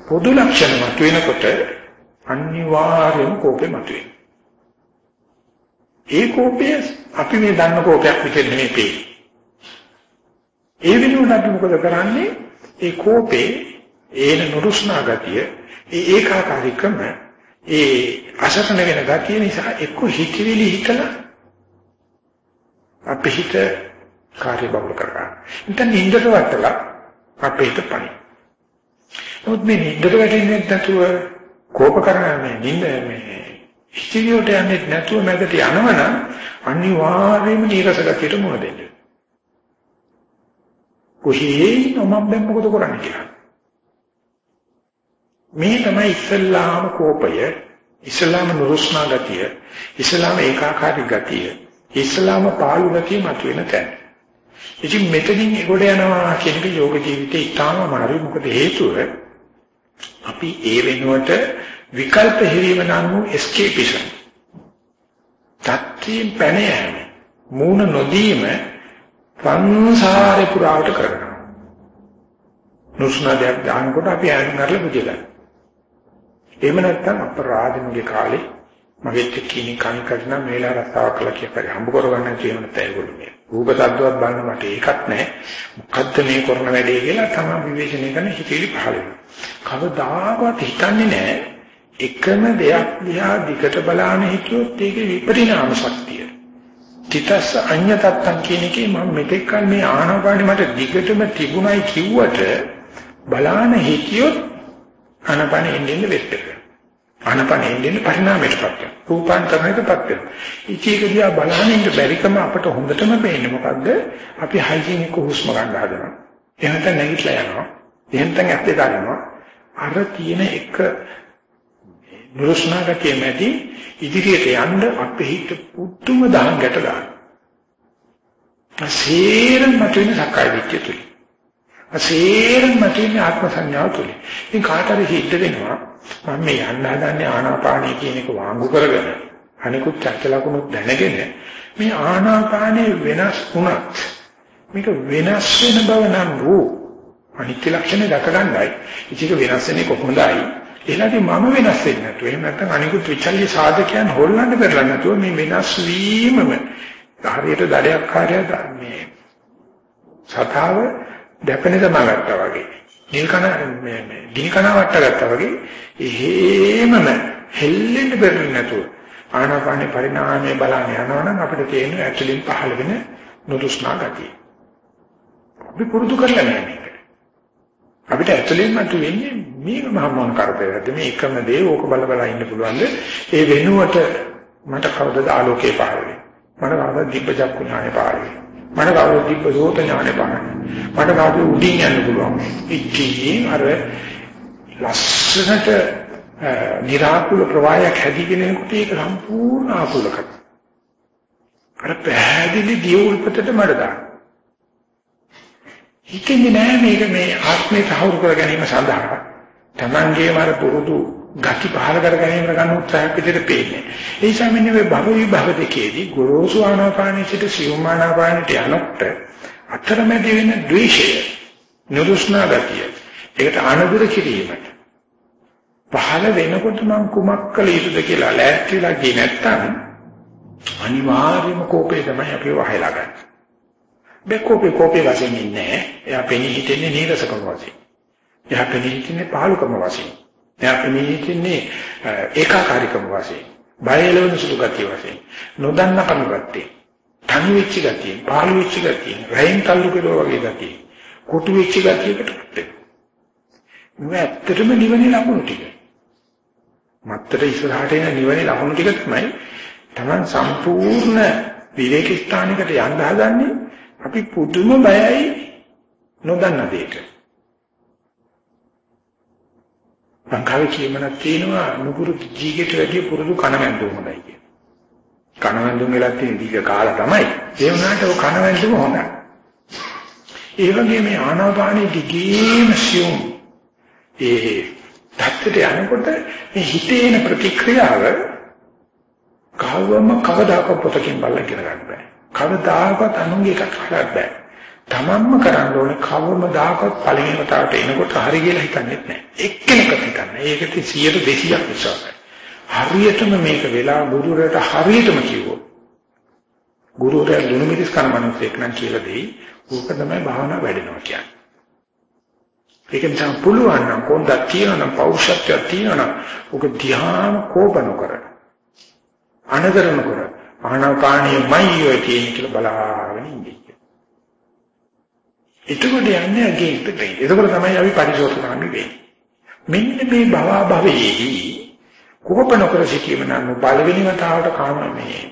පොදු ලක්ෂණ මතුවෙනකොට අනිවාර්යයෙන්ම කෝපේ මතුවේ. ඒ කෝපය අපි මේ දන්න කෝපයක් විදිහට නෙමෙයි පේන්නේ. ඒ වෙනුවට අපි මොකද කරන්නේ? ඒ කෝපේ ඒන නුරුස්නා ගතිය, ඒ ඒකාකාරීකම, ඒ අසරණ වෙන ගතිය නිසා එක්ක හිතවිලි හිතලා අපේ හිත කාර්ය බහුල කරගන්න. නැත්නම් නින්දට වටලා අපේ හිත පණි. නමුත් මේ නින්දට වැටෙන්නේ නැතුව කෝප කරන්නේ නින්ද මේ හිතිවියට යන්නේ නැතුව මැදට යනවනම් අනිවාර්යයෙන්ම නීරස ගතියට මුහුණ දෙන්න. කොහේ නම දැන් මොකද කරන්නේ කියලා. මේ තමයි ඉස්ලාම කෝපය, ඉස්ලාම නුරුස්නා ගතිය, ඉස්ලාම ඒකාකාරී ගතිය, ඉස්ලාම පාළු ගතිය මතුවෙන තැන. ඉතින් මෙතනින් ඒගොඩ යනවා කියන එක යෝග ජීවිතේ ඉතාම අමාරුයි. මොකද හේතුව අපි ඒ වෙනුවට විකල්ප හිරීම නම් වූ escapeism. තත්ත්වයෙන් පැන යෑම. මූණ නොදීම සංසාරේ පුරාවට කරනවා. නුස්නාදයක් දානකොට අපි ආයතන කරලා පුජ ගන්න. එහෙම නැත්නම් අපරාධිනගේ කාලේ මගෙත් කිනි කන් කරන මේලා රස්සාවක් කළා කියලා හම්බ කරගන්න කියන තේරුම් මේ. රූප සද්දවත් බලන්න මට ඒකත් නැහැ. මොකද්ද මේ කරන වැඩේ කියලා තමයි විවේචනය කරන හිතේලි පහළ වෙනවා. කවදාකවත් හිතන්නේ නැහැ එකම දෙයක් දිහා දිගට බලාන හිතුවොත් ඒකේ විපරිණාම ශක්තිය. තිතස්ස අඤ්ඤතත්තං කියන එකේ මම මෙතෙක් කල මේ ආනාපානෙ මට දිගටම තිබුණයි කිව්වට බලාන හිතියොත් ආනාපානෙ එන්නේ වෙස්ට් එක. ආනාපානෙ එන්නේ පරිණාමයටපත් වෙනවා. රූපාන්තරණයටපත් වෙනවා. ඉතින් ඒක දිහා බලාන ඉන්න බැරිකම අපට හොඳටම පේන්නේ මොකද්ද? අපි හයිජීනික හුස්ම ගන්න හදනවා. එහෙනම් නැගිටලා යනවා. එහෙනම් ඇස් දෙක ගන්නවා. අර තියෙන එක නුරුස්නාගතිය මැදි ඉදිරියට යන්න අපේ හිත පුදුම දහංගට දාන. අසේරම මතුවෙන සක්කාය දිට්ඨිය තුල. අසේරම මතුවෙන ආත්ම සංඥාව තුල. ඉතින් කාටරි හිත වෙනවා මම මේ යන්න හදන්නේ ආනාපානය කියන එක වාංගු කරගෙන අනිකුත් චක්කලකුණු දැනගෙන මේ ආනාපානය වෙනස් වුණත් මේක වෙනස් වෙන බව නම් වූ අනිත්‍ය ලක්ෂණ දැක ගන්නයි. ඒක වෙනස් වෙන්නේ කොහොමදයි? එලාදී මම වෙනස් වෙන්නේ නැතුව එහෙම නැත්නම් අනිකුත් විචල්්‍ය සාධකයන් හොල්ලන්න බැරලා නැතුව මේ වෙනස් වීමම හරියට දඩයක් කාර්යය මේ සතාව දැපෙන තමගත්තා වගේ නිල් කන මේ මේ ගිනි කන වට්ටගත්තා වගේ එහෙමම හෙල්ලෙන්න බැරි නැතුව ආනාපානේ පරිණාමය බලන්න යනවනම් අපිට තේරෙන ඇතුලින් පහළ වෙන නුරුස්නා ගතිය. අපි පුරුදු කරලා නැහැ අපිට ඇතුළෙන් මතුවෙන්නේ මේක මහ මොන කරදරයක්ද මේ එකම දේ ඕක බල බල ඉන්න පුළුවන්ද ඒ වෙනුවට මට කවදද ආලෝකේ පහළ වෙන්නේ? මට කවදද දිබ්බ චක්කු ඥානෙ පහළ වෙන්නේ? මට කවදද දිබ්බ සෝත ඥානෙ පහළ වෙන්නේ? මට කවදද උඩින් යන්න පුළුවන්? ඉච්ඡින් අර ලස්සනට නිරාකුල ප්‍රවාහයක් හැදීගෙන එනකොට ඒක සම්පූර්ණ ආකුලකට. අර පැහැදිලි දියුල්පතට මඩ දාන. හිතෙන්නේ නෑ මේක මේ ආත්මේ තහවුරු කර ගැනීම සඳහා Tamangeම අර පුරුදු ගති පහල කර ගැනීම ගන්න උත්සාහයක් විදිහට පේන්නේ. ඒ නිසා මෙන්න මේ භව විභව දෙකේදී ගොරෝසු ආනාපානෙට සියුම් ආනාපානෙට යනකොට අතරමැද වෙන ද්වේෂය, නුරුස්නා ගතිය. ඒකට ආනන්දර කිරීමට පහළ වෙනකොට මම කුමක් කළ යුතුද කියලා ලෑස්තිලා ගියේ නැත්තම් අනිවාර්යයෙන්ම කෝපේ තමයි අපි වහලා ගන්න. බෙකෝපේ කෝපේ වශයෙන් ඉන්නේ එයා පෙනී හිටින්නේ නීරසකම වශයෙන්. එයා පෙනී හිටින්නේ පහළුකම වශයෙන්. එයා පෙනී හිටින්නේ ඒකාකාරීකම වශයෙන්. බයලවන සුළු ගතිය වශයෙන්. නොදන්නකම ගත්තේ. තනි වෙච්ච ගතිය, පහළු වෙච්ච ගතිය, රැයින් තල්ලු කෙරුවා වගේ ගතිය. කොටු වෙච්ච ගතියකට පිටේ. මේ ඇත්තටම නිවනේ ලකුණු ටික. මත්තර ඉස්සරහට එන නිවනේ ලකුණු ටික තමයි Taman සම්පූර්ණ විවේක ස්ථානයකට යන්න හදන්නේ අපි පුදුම බයයි නොදන්න දෙයක. ලංකාවේ කියමනක් තියෙනවා නුපුරු ජීවිතයට වැඩිය පුරුදු කනවැන්දුම හොඳයි කියන. කනවැන්දුම වෙලා තියෙන දීක කාලා තමයි. ඒ වුණාට ඔය කනවැන්දුම හොඳයි. ඒ වගේ මේ ආනාපානෙ දිගේම සියුම් ඒ தත්තට යනකොට මේ හිතේ එන ප්‍රතික්‍රියාව කවවම කවදාකවත් පොතකින් බලලා ඉගෙන ගන්න බෑ. කවදාකවත් අනුන්ගේ එකක් අහලා බෑ. තමන්ම කරන්න ඕනේ කවම දාකවත් පළවෙනි වතාවට එනකොට හරි කියලා හිතන්නේ නැහැ. එක්කෙනෙක්වත් හිතන්නේ. ඒකට 100 200ක් විශ්වාසයි. හරියටම මේක වෙලා ගුරුවරයාට හරියටම කිව්වොත් ගුරුවරයා දුනු මිරිස් කන මනුස්සයෙක් නම් කියලා දෙයි. ඕක තමයි භාවනා වැඩෙනවා කියන්නේ. ඒක නිසා පුළුවන් නම් කොන්දක් තියෙනවා නම් පෞරුෂත්වයක් තියෙනවා නම් ඔක ධ්‍යාන කෝපන කර. අනදරන කර. ආනාපානියමයි ඔය තියෙන කියලා බලාගෙන ඉන්නේ. එතකොට යන්නේ අගේට දෙයි. එතකොට තමයි අපි පරිශෝධනාමි වෙන්නේ. මෙන්න මේ භව භවයේදී කෝපන කර සිටීම නම් පළවෙනි වතාවට කාම මේ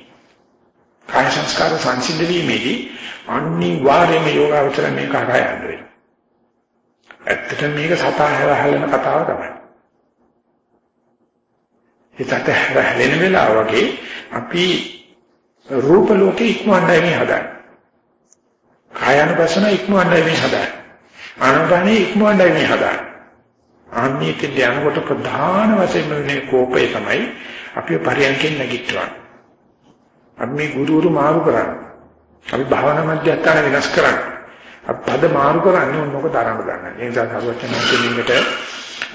කාය සංස්කාර සංසිද්ධ වීමේදී අනිවාර්යයෙන්ම යෝගාවචර මේක හරහා යන්න වෙනවා. ඇත්තට මේක සතා හැරහැලෙන කතාව තමයි. ඒකට හැරහැලෙන වෙලාව වගේ අපි රූප ලෝකේ ඉක්මවන්නයි මේ හදන්නේ. කායानुපස්සන ඉක්මවන්නයි මේ හදන්නේ. ආනපනේ ඉක්මවන්නයි මේ හදන්නේ. ආන්නේට යනකොට ප්‍රධාන වශයෙන් මේ කෝපය තමයි අපි පරියන්කෙන් නැගිටවන්නේ. අපි මේ ගුරුවරු මාරු කරන්නේ. අපි භාවනා මධ්‍යස්ථාන වෙනස් කරන්නේ. පද මාරු කරන්නේ මොනක තරම්ද ගන්න. ඒ නිසා සරුවචනාංගෙනින්කට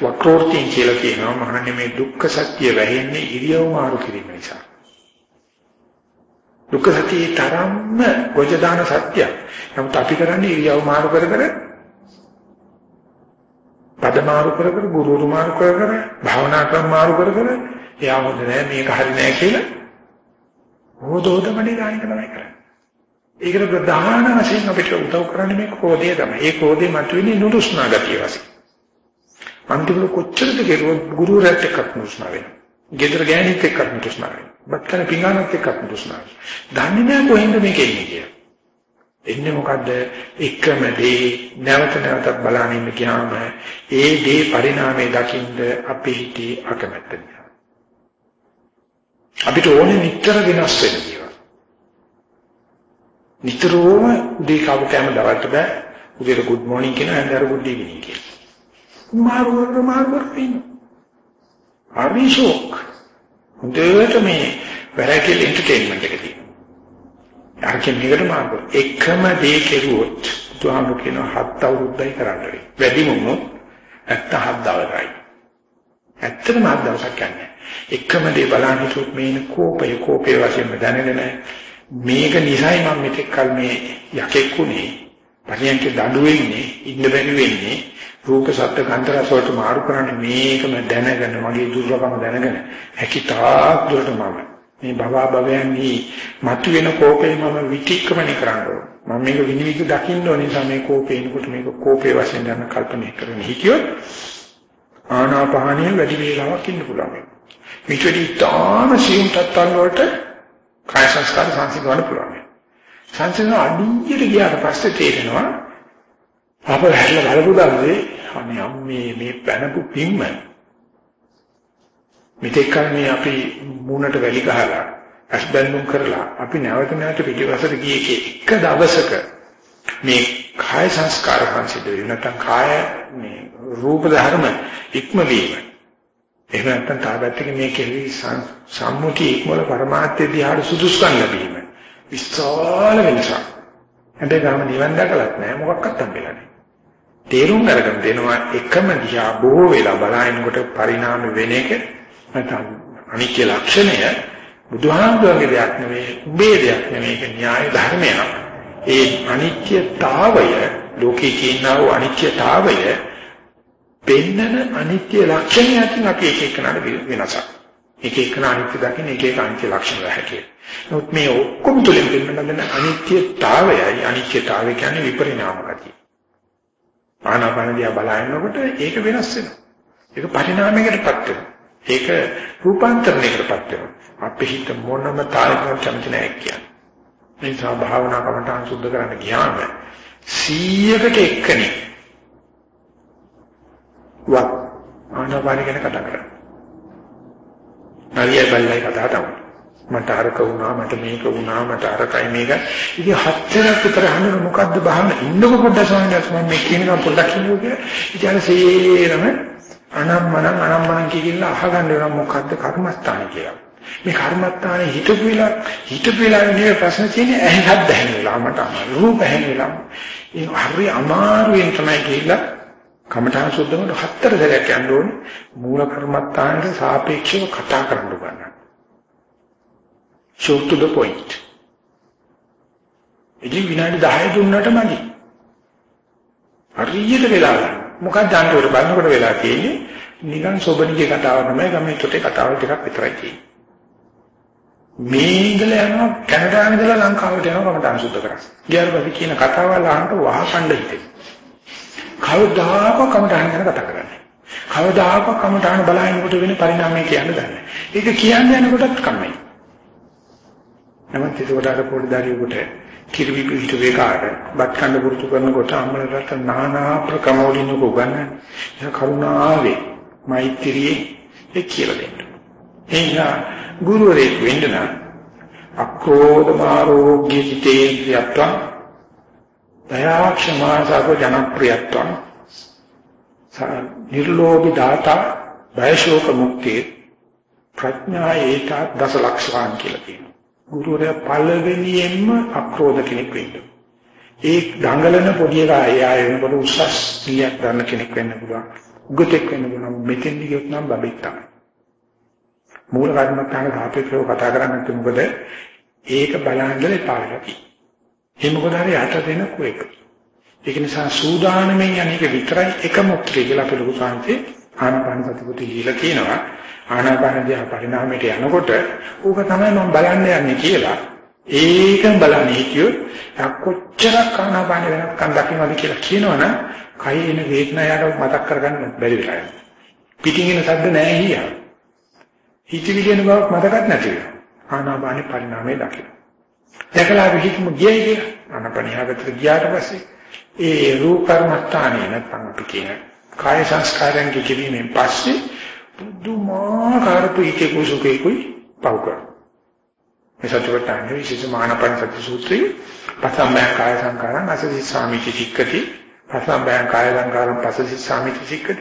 වක්‍රෝර්තිය කියලා කියනවා මහන්නේ මේ දුක්ඛ සත්‍ය වැහෙන්නේ ඉරියව් මාරු කිරීම නිසා. දුක්ඛ සත්‍යයේ තරම්ම ගොජදාන සත්‍යයක්. නමුත් අපි කරන්නේ ඉරියව් මාරු කර කර පද මාරු කර කර ගුරුතුරු මාරු කර කර භාවනා ක්‍රම මාරු කර කර එයා හොඳ නෑ මේක හරි නෑ කියලා හොදෝදමනේ ගානික තමයි කරන්නේ. ඒකට ප්‍රධාන වශයෙන් අපිට උදව් කරන්නේ මේ කෝධය තමයි. ඒ කෝධය මතුවෙන්නේ නුරුස්නා ගතිය වශයෙන්. අන්තිමට කොච්චරද කෙරුවොත් ගුරුවරයාත් එක්ක නුරුස්නා වෙනවා. ගෙදර ගෑණිත් එක්ක නුරුස්නා වෙනවා. බත්තර පිඟානත් එක්ක නුරුස්නා වෙනවා. දන්නේ නැහැ කොහෙන්ද මේක එන්නේ කියලා. එන්නේ මොකද්ද? එකම දේ නැවත නැවතත් බලන ඉන්න ගියාම ඒ දේ පරිණාමය දකින්න අපේ හිතේ අකමැත්ත නිසා. අපිට ඕනේ නිතර වෙනස් වෙන දේ. නිතරම උදේ කව කෑම දවල්ට බෑ. උදේට good morning කියන හන්දර good evening කියන. මාරු වර මාරු වරින්. අරිෂෝක්. හොඳට මේ වැරකෙල් එන්ටර්ටේන්මන්ට් එක තියෙනවා. යාකෙන් මේකට මාරු. එකම දේ කෙරුවොත් තුහාම කියන හත් අවුරුද්දයි කරන්න වෙයි. වැඩිම වුණොත් නැත්නම් හත් දවසයි. ඇත්තටම හත් දවසක් යන්නේ. එකම දේ බලන්න හිතුවොත් මේන කෝපය කෝපේ වශයෙන් දැනෙන්නේ නැහැ. මේක නිසයි මම මෙතෙක් කල මේ යකෙක් උනේ පරියන්ක දඬු වෙන්නේ ඉන්න බැරි වෙන්නේ රූප ශබ්ද ගන්ධ රස වලට මාරු කරන්නේ මේකම දැනගෙන මගේ දුර්ලභම දැනගෙන හැකිතාක් දුරට මම මේ භව භවයන්හි මතුවෙන කෝපේ මම විතික්‍රමණය කරන්න ඕන මම මේක විනිවිද දකින්න ඕන නිසා මේ කෝපේ එනකොට මේක කෝපේ වශයෙන් යන කල්පනා කරගෙන හිටියොත් ආනාපානිය වැඩි වේලාවක් ඉන්න පුළුවන් මිත්‍යෙදි තාම සියුම් තත්ත්වයන් වලට කාය සංස්කාර සංසිඳවන්න පුළුවන්. සංසිඳන අඩියට ගියාට පස්සේ තේරෙනවා අප හැරලා බලපු දවසේ අනේ අම්මේ මේ පැනපු පින්ම මෙතෙක් කල මේ අපි මූණට වැලි ගහලා අස්බැඳුම් කරලා අපි නැවත නැවත පිටිවසට ගියේ එක දවසක මේ කාය සංස්කාර සංසිද්ධ වෙන නැත්නම් කාය මේ රූප ධර්ම ඉක්මවීම. එහෙම නැත්නම් තාපැත්තක මේ කෙලි සම්මුති ඉක්මවල પરමාර්ථය දිහාට සුදුසුකම් ලැබීම. විශාල වෙනසක්. හැබැයි ගාම නිවන් දැකලත් නෑ මොකක්වත් හම්බෙලා නෑ තේරුම් අරගෙන දෙනවා එකම දිහා බොහෝ වෙලා බලනකොට පරිණාම වෙන එක නැත්නම් අනිත්‍ය ලක්ෂණය බුදුහාමුදුරගේ දෙයක් නෙවෙයි උඹේ දෙයක් නෙවෙයි ඒක න්‍යාය ධර්මයක් ඒ අනිත්‍යතාවය ලෝකේ කියනා වූ අනිත්‍යතාවය පෙන්නන අනිත්‍ය ලක්ෂණයකින් අපි එක එකනට වෙනසක් එක එකන අනිත්‍ය දකින්න එක එක අනිත්‍ය ලක්ෂණ හැටිය. නමුත් මේ ඔක්කොම තුලින් පෙන්වන අනිත්‍යතාවයයි අනිත්‍යතාවය කියන්නේ විපරිණාම ගතිය. ආනාපානදියා බලනකොට ඒක වෙනස් වෙනවා. ඒක පරිණාමයකටපත් වෙනවා. ඒක රූපාන්තරණයකටපත් වෙනවා. අපේ හිත මොනම තාලයකට කැමති නැහැ කියන්නේ. මේ නිසා භාවනා කමටහන් සුද්ධ කරන්න ගියාම 100කට එක්කනේ. වත් ආනාපාන ගැන කතා කරන්නේ. හරිය බල්ලයි කතා තමයි. මට අරක වුණා මට මේක වුණා මට අරකයි මේක ඉතින් හතරක් විතර අහන්න මොකද්ද බහන්න ඉන්නකො පොඩ්ඩක් ස්වාමීන් වහන්සේ මම මේ කියනවා පොඩ්ඩක් කියනවා කියලා ඉතින් අර සේරම අනම්මනම් අනම්මනම් කියලා අහගන්න වෙනවා මොකද්ද කර්මස්ථාන කියලා මේ කර්මස්ථානේ හිතපු වෙලා හිතපු වෙලා නේ ප්‍රශ්න තියෙන්නේ ඇහෙහත් දැහෙන වෙලාව මට අමාරු රූප ඇහෙන වෙලාව ඒ හරි අමාරුවෙන් තමයි කියලා කමඨාන සුද්ධමට හතර සැරයක් යන්න ඕනේ මූල කර්මස්ථානට සාපේක්ෂව කතා කරන්න ගන්න short to the point. ඉතින් විනාඩි 10 දුන්නට මදි. හරියට වෙලා ගන්න. මොකක්ද අන්තිමට බලනකොට වෙලා තියෙන්නේ නිකන් සොබනිගේ කතාව තමයි ගමේ තොටේ කතාව ටිකක් විතරයි තියෙන්නේ. මේ ඉඳලා යනවා කැනඩාවේ ඉඳලා ලංකාවට යනවා කමටහන් සුද්ධ කරා. ගියාට කියන කතාවල් අහන්න වහකණ්ඩ හිතේ. කවදාක කමටහන් ගැන කතා කරන්නේ. කවදාක කමටහන් බලහිනකොට වෙන පරිණාමය කියන්න දන්නේ. ඒක කියන්නේ යනකොටත් කම්මයි. නමුත් ඒකට අර පොඩි දරුවෙකුට කිරිවි පිට වේකාට බත් කන්න පුරුදු කරනකොට අම්මලට নানা ප්‍රකමෝලින උගන්න ඒ කරුණාවේ මෛත්‍රියේ ඒ කියලා දෙන්න. එයා ගුරුවරයෙක් වෙන්න නම් අක්‍රෝධ මාරෝග්‍ය චිතේන්ද්‍රියත්ව දයාක්ෂමා සර්ව ජනප්‍රියත්ව නිර්ලෝභී දාතා බයශෝක මුක්තිය ප්‍රඥා ඒක දස ලක්ෂණ කියලා කියනවා. ගුරුවරයා පළවෙනියෙන්ම අක්‍රෝධ කෙනෙක් වෙන්න. ඒ දඟලන පොඩි එකා එයා වෙනකොට උසස් නියක් ගන්න කෙනෙක් වෙන්න පුළුවන්. උගතෙක් වෙන්න පුළුවන්. මෙතෙන් දිගට නම් බබෙක් තමයි. මූල කර්මත්තාන සාපේක්ෂව කතා කරන්නේ මොකද? ඒක බලහන්දල එපා වෙලා තියෙන්නේ. ඒ මොකද හරි යට දෙන කුෙක්. ඒක නිසා සූදානමෙන් යන්නේක විතරයි එකම උත්තරය කියලා අපේ ලොකු සාන්තේ ආනාපාන සති පුති කියලා කියනවා. ආනාපාන දිහා පරිණාමයට යනකොට ඌක තමයි මම බලන්න යන්නේ කියලා ඒකම බලන්නේ හිටියොත් කොච්චරක් ආනාපාන වෙනස්කම් දකින්නවද කියලා කියනවනම් කය එන වේදනාවට මතක් කරගන්න බැරි වෙලා යනවා. පිටින් එන සද්ද නැහැ හියා. හිතවිලි වෙන බවක් මතකත් නැති වෙනවා. ආනාපාන පරිණාමය දකින්න. දැකලා අපි හිතමු ගියයි කියලා. ආනාපාන යහකට ගියාට පස්සේ ඒ රූප කර්මස්ථානේ නැත්නම් අපි කියන කාය සංස්කාරයන් කිවීමෙන් පස්සේ පුදුමාකාර ප්‍රීතිය කුසුකේ කුයි පව කර. මේ සත්‍යවට්ටාන විශේෂ මානපන සති සූත්‍රයේ පසම්බය කාය සංකාරං අසති සාමිති සික්කති පසම්බය කාය සංකාරං පසති සාමිති සික්කති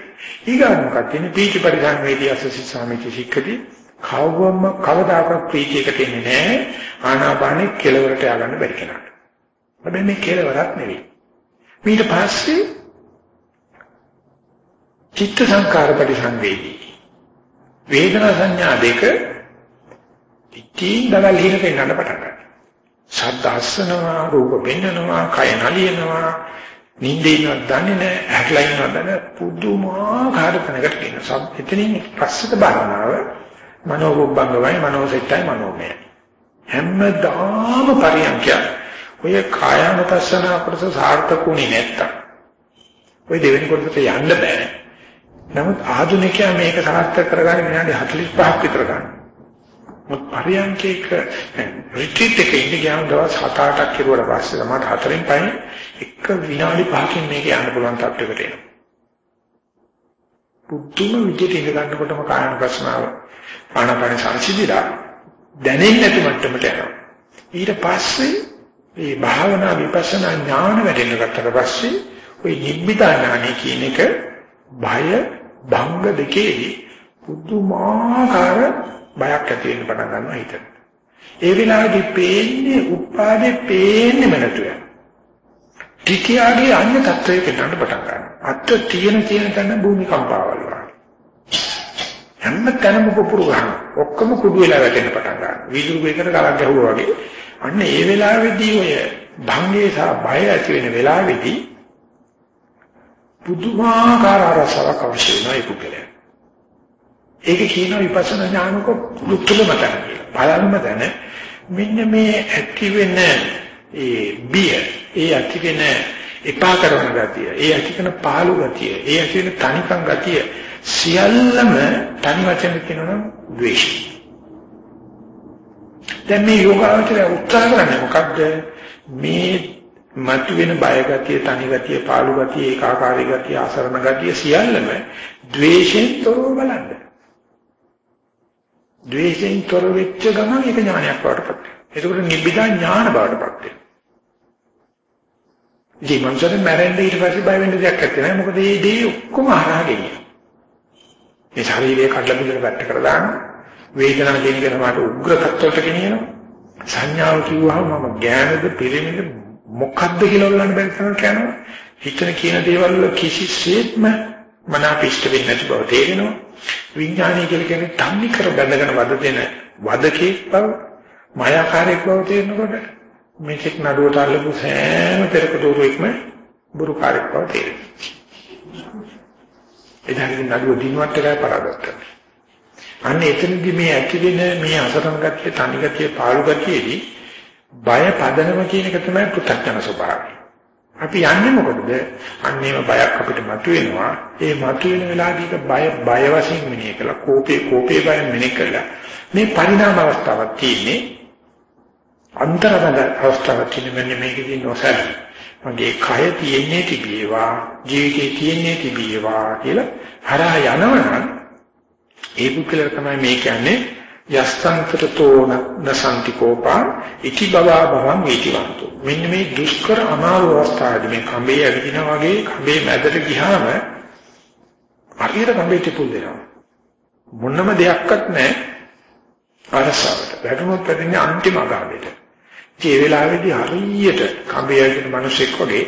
ඊගාම කතින පීති පරිසංවේදී අසති සාමිති සික්කති කවවම කවදාකවත් ප්‍රීතියකට එන්නේ නැහැ ආනාපානෙ කෙලවරට ය아가න්න බැරි කෙනාට. හැබැයි මේ කෙලවරක් නෙවෙයි. ඊට පස්සේ චිත්ත සංකාර පරිසංවේදී වේදනා සංඥා දෙක පිටින් දවල් හිර පෙන්නන්න පටන් ගන්නවා. ශබ්ද අස්සනවා, රූප පෙන්නනවා, කය නලියනවා, නිින්දේනවත් දන්නේ නැහැ, ඇහැලයිනවත් දන්නේ පුදුමාකාර තැනකට කියන. එතනින් පස්සට බලනව මනෝගොබ්බංගමයි, මනෝසෙට්ටයි, මනෝමය. හැමදාම පරියන්කය. ඔය කායනුපස්සන කොටස සාර්ථකුනේ නැත්තම්. ඔය දෙවෙනි කොටසට යන්න බෑ. නමුත් ආධුනිකයා මේක සාර්ථක කරගන්න විනාඩි 45ක් විතර ගන්න. මොකද පරියන්කේක රිට්‍රීට් එකේ ඉඳ ගියාම දවස් 7-8ක් කෙරුවට පස්සේ තමයි හතරෙන් පයින් එක විනාඩි 5කින් මේක යන්න පුළුවන් තත්ත්වයකට එනවා. පුදුම විදිහට ඉඳ ගන්නකොටම කායන ප්‍රශ්නාව ආනාපාන සංසිඳිලා දැනෙන්නේ නැති මට්ටමට යනවා. ඊට පස්සේ මේ භාවනා විපස්සනා ඥාන වැඩෙන්න ගත්තට පස්සේ ওই නිබ්බිදා ඥානය කියන එක බය භංග දෙකේදී පුදුමාකාර බයක් ඇති වෙන්න පටන් ගන්නවා හිතට. ඒ වෙලාවේදී පේන්නේ උපාදේ පේන්නේ නැතුව. ටිකියාගේ අන්‍ය තත්වයකට යන්න පටන් ගන්නවා. අත තියෙන තියෙන තැන භූමිකම්පාවල් වගේ. හැම තැනම පුපුරු ගන්න. ඔක්කොම කුඩු වෙලා වැටෙන්න පටන් ගන්නවා. වීදුරු වේකට ගලක් ගැහුවා වගේ. අන්න ඒ වෙලාවේදී ඔය භංගේ සහ බය ඇති වෙන වෙලාවේදී පුදුමාකාර රසාවක් අවශ්‍ය වෙනවා ඒ පුද්ගලයා. ඒක කියනවා විපස්සනා ඥානක දුක්තුලම තැන කියලා. බලන්න දැන මෙන්න මේ ඇති වෙන ඒ බිය, ඒ ඇති වෙන එපා කරන ගතිය, ඒ ඇති වෙන පාළු ගතිය, ඒ ඇති වෙන තනිකම් ගතිය සියල්ලම තනි වචන කියනනම් ද්වේෂය. දැන් මේ යෝගාවචරය උත්සාහ කරන්නේ මොකද්ද? මේ මතුවෙන බය ගතිය, තනි ගතිය, පාළු ගතිය, ඒකාකාරී ගතිය, අසරණ ගතිය සියල්ලම ද්වේෂයෙන් තොරව බලන්න. ද්වේෂයෙන් තොර වෙච්ච ගමන් ඒක ඥානයක් වඩපත් වෙනවා. එතකොට නිබ්බිදා ඥාන බවටපත් වෙනවා. ඉතින් මනුස්සයෙක් මැරෙන්න ඊට පස්සේ බය වෙන්න දෙයක් නැත්තේ මොකද මේ දේ ඔක්කොම හරහා ගෙනියන. මේ ශරීරය කඩලා බිඳලා පැත්ත කර දාන වේදනාව කියන එක තමයි උග්‍ර තත්ත්වයට ගෙනියනවා. සංඥාව කිව්වහම මම ඥානද පිළිමිද මොකද්ද කියලා ඔයගොල්ලන් බැරි කරන කියනවා. හිතන කියන දේවල් වල කිසිසේත්ම මනාපිෂ්ඨ වෙන්නේ නැති බව තේරෙනවා. විඥානය කියලා කියන්නේ තන්නේ කර බැඳගෙන වද දෙන වදකේ බව මායාකාරයක් බව තේරෙනකොට මේක නඩුවට අල්ලපු සෑම පෙරක දෝරුවෙක්ම බුරුකාරයක් බව තේරෙනවා. එදාකින් නඩුව දිනුවත් එකයි පරාදත්ත. අන්න එතනදි මේ ඇති වෙන මේ අසරණ ගතිය, තනි ගතිය, පාළු ගතියේදී බය පදනම කියන එක තමයි පු탁ජන ස්වභාවය. අපි යන්නේ මොකටද? අන්නේම බයක් අපිට මතුවෙනවා. ඒ මතුවෙන වෙලාවදී බය බය වශයෙන් මෙනෙහි කළා. කෝපේ කෝපේ බය මෙනෙහි කළා. මේ පරිණාම අවස්ථාවක් තියෙන්නේ අන්තරබඳ අවස්ථාවක් තියෙන මෙන්න මේකදී නොසැලී මගේ කය තියෙන්නේ තිබේවා ජීවිතේ තියෙන්නේ තිබේවා කියලා හරහා යනවනම් ඒ පුද්ගලයා තමයි මේ කියන්නේ යස්සන්තරතෝ නසන්ති කෝපා ඉති බවා භවං වේතිවන්තෝ. මෙන්න මේ දුෂ්කර අමාරු අවස්ථාවේදී මේ කඹේ ඇවිදිනා වගේ කඹේ මැදට ගියාම හරියට කඹේ තිපුල් දෙනවා. මොනම දෙයක්වත් නැහැ. අරසාවට. වැටුනොත් පැතින්නේ අන්තිම අගාවෙට ඒ වෙලාවේදී හරියට කඹේ ඇවිදින මිනිසෙක් වගේ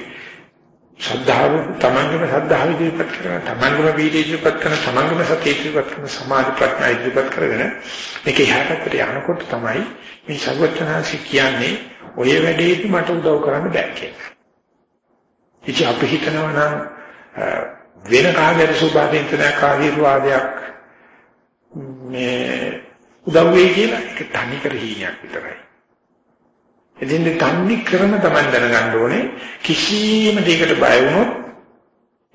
ශ්‍රද්ධාව තමන්ගේම ශ්‍රද්ධාව ඉදිරිපත් කරන තමන්ගේම වීර්යය ඉදිරිපත් කරන තමන්ගේම සතිය ඉදිරිපත් කරන සමාධි ප්‍රඥා ඉදිරිපත් කරගෙන මේක එහාටට යනකොට තමයි මේ සර්වඥාන්සි කියන්නේ ඔය වැඩේදී මට උදව් කරන්න බෑ කියලා. ඉතින් අපි හිතනවා නම් වෙන කාගෙද සුභාදින්තනයක් ආශිර්වාදයක් මේ උදව් වෙයි කියලා ඒක තනි කර හීනයක් විතරයි. එදින්ද තන්නේ ක්‍රම තමයි දැනගන්න ඕනේ. කිසියම් දෙයකට බය වුණොත්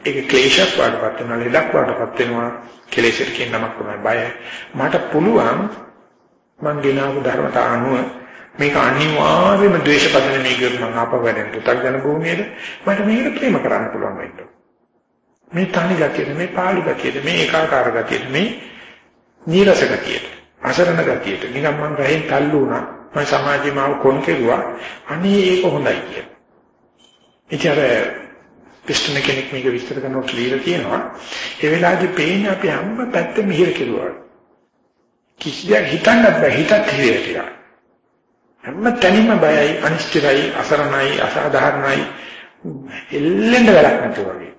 ඒක ක්ලේශයක් වඩපත් වෙනවා ලෙඩක් වඩපත් වෙනවා. කෙලෙසට කියන නමක් තමයි බය. මට පුළුවන් මං ගෙනාවු ධර්මතා අනුව මේක අනිවාර්යයෙන්ම ද්වේෂපදන මේකත් මම අප වැඩෙන පුතක් යන භූමියේද? මට මේකට ප්‍රේම කරන්න පුළුවන් වෙන්න මේ තනි ගතියද මේ පාළු ගතියද මේ ඒකාකාර ගතියද මේ නීරස ගතියද අසරණ ගතියද? නිකම් මං රහෙන් තල්ලු වුණා. මම සමාජයේ මාව කොන් කෙරුවා අනේ ඒක හොඳයි කියලා. ඉතින් අර පිස්ටන කෙනෙක් මේක විස්තර කරනකොට ලියලා තියෙනවා ඒ වෙලාවේදී පේන්නේ අපි හැම පැත්තෙම මිහිර කෙරුවා. කිසිදයක් හිතන්නත් බෑ හිතත් හිරේටිලා. හැම තැනින්ම බයයි අනිශ්චිතයි අසරණයි අසාධාරණයි එල්ලෙන්න වැඩක් නැතුව වගේ.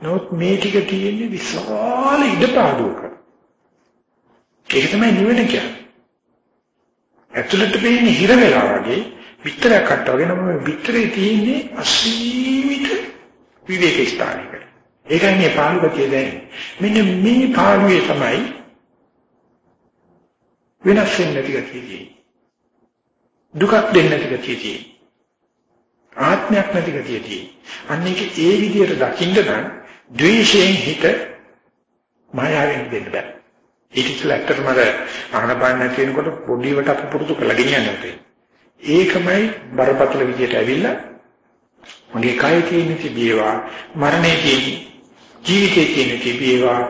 නමුත් මේ ටික තියෙන්නේ විශාල ඉඩපාඩුවක. ඒක තමයි නිවන කියන්නේ. ඇතුළට පේන්නේ හිර වෙලා වගේ පිටරයක් කට්ට වගේ නම් මේ පිටරේ තියෙන්නේ අසීමිත විවේක ස්ථානයක. ඒකයි මේ පාළුවකේ දැනෙන්නේ. මෙන්න මේ පාළුවේ තමයි වෙනස් වෙන්නේ නැති ගතියදී. දුකක් දෙන්නේ නැති ගතියදී. ආත්මයක් නැති ගතියදී. අන්න ඒක ඒ විදිහට දකින්න නම් ද්වේෂයෙන් හිත මායාවෙන් දෙන්න බෑ. ඒක ඉස්සෙල්ලා ඇත්තටම අර ආනපාන නැති වෙනකොට පොඩිවට අපි පුරුදු කරලා ගෙනියන්නේ. ඒකමයි බරපතල විදියට ඇවිල්ලා මගේ කය තියෙන තිබේවා මරණය තියෙන ජීවිතේ තියෙන තිබේවා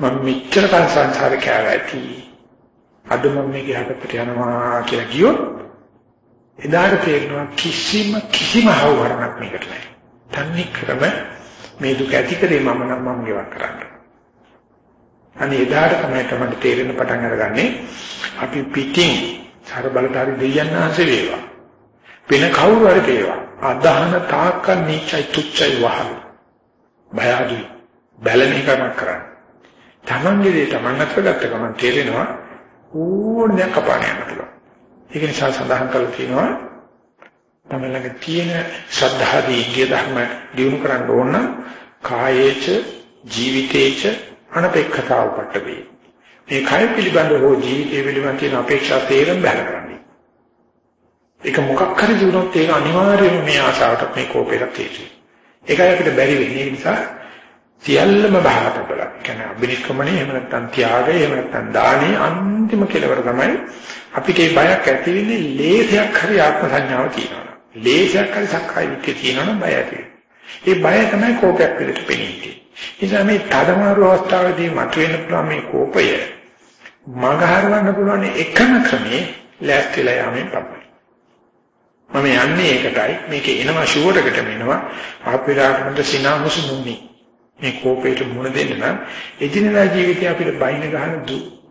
මම මෙච්චර කල් සංසාරේ කෑවැටි අද මම මේක යහපතට යනවා කියලා කියොත් එදාට තේරෙනවා කිසිම කිසිම හවුහරණක් මේකට නැහැ. තන්නේ ක්‍රම මේ දුක ඇති කරේ මම නම් මම ගෙවක් කරන්න. අනේ එදාට තමයි තමයි තේරෙන පටන් අරගන්නේ අපි පිටින් සර බලධාරි දෙයයන් ආසේ වේවා. වෙන කවුරු හරි වේවා. අදහන තාක්කල් නීචයි තුච්චයි වහල්. බය අඩුයි. බැලෙන එකක් කරන්න. තමන්ගේ දේ තමන් අත්ගත්ත ගමන් තේරෙනවා ඕනෑම කපාන යන්න පුළුවන්. ඒක නිසා සඳහන් කරලා තියෙනවා තමයි ළඟ තියෙන ශ්‍රද්ධාදී ඉන්දිය ධර්ම දිනු කරන්න ඕන කායේච ජීවිතේච අනපේක්ෂතාව පට්ටවේ. මේ කය පිළිබඳ හෝ ජීවිතය පිළිබඳ තියෙන අපේක්ෂා තේරෙන් බැල කරන්නේ. ඒක මොකක් හරි දුනොත් ඒක අනිවාර්යයෙන්ම මේ ආශාවට මේ කෝපයට තියෙන්නේ. ඒකයි අපිට බැරි වෙන්නේ. ඒ නිසා සියල්ලම බහකට බලන්න. කියන්නේ අබිනික්‍රමණය එහෙම නැත්නම් ත්‍යාගය එහෙම නැත්නම් දානේ අන්තිම කෙලවර තමයි අපිට මේ බයක් ඇති වෙන්නේ ලේසයක් හරි ආත්ම සංඥාව තියෙනවා. ලේසයක් හරි සක්කාය විච්චේ තියෙනවනම් බය ඇති ඒ බය තමයි කෝපයක් විදිහට පෙනෙන්නේ. නිසා මේ තදමාරු අවස්ථාවේදී මතුවෙන පුළුවන් මේ කෝපය මගහරවන්න පුළුවන් එකම ක්‍රමේ ලෑස්තිලා යෑමෙන් තමයි. මම යන්නේ ඒකටයි මේකේ එනවා ෂුවරකට එනවා ආපිරාකට සිනාමුසු නුනි මේ කෝපයට මුහුණ දෙන්න නම් එදිනෙදා ජීවිතේ අපිට බයින ගහන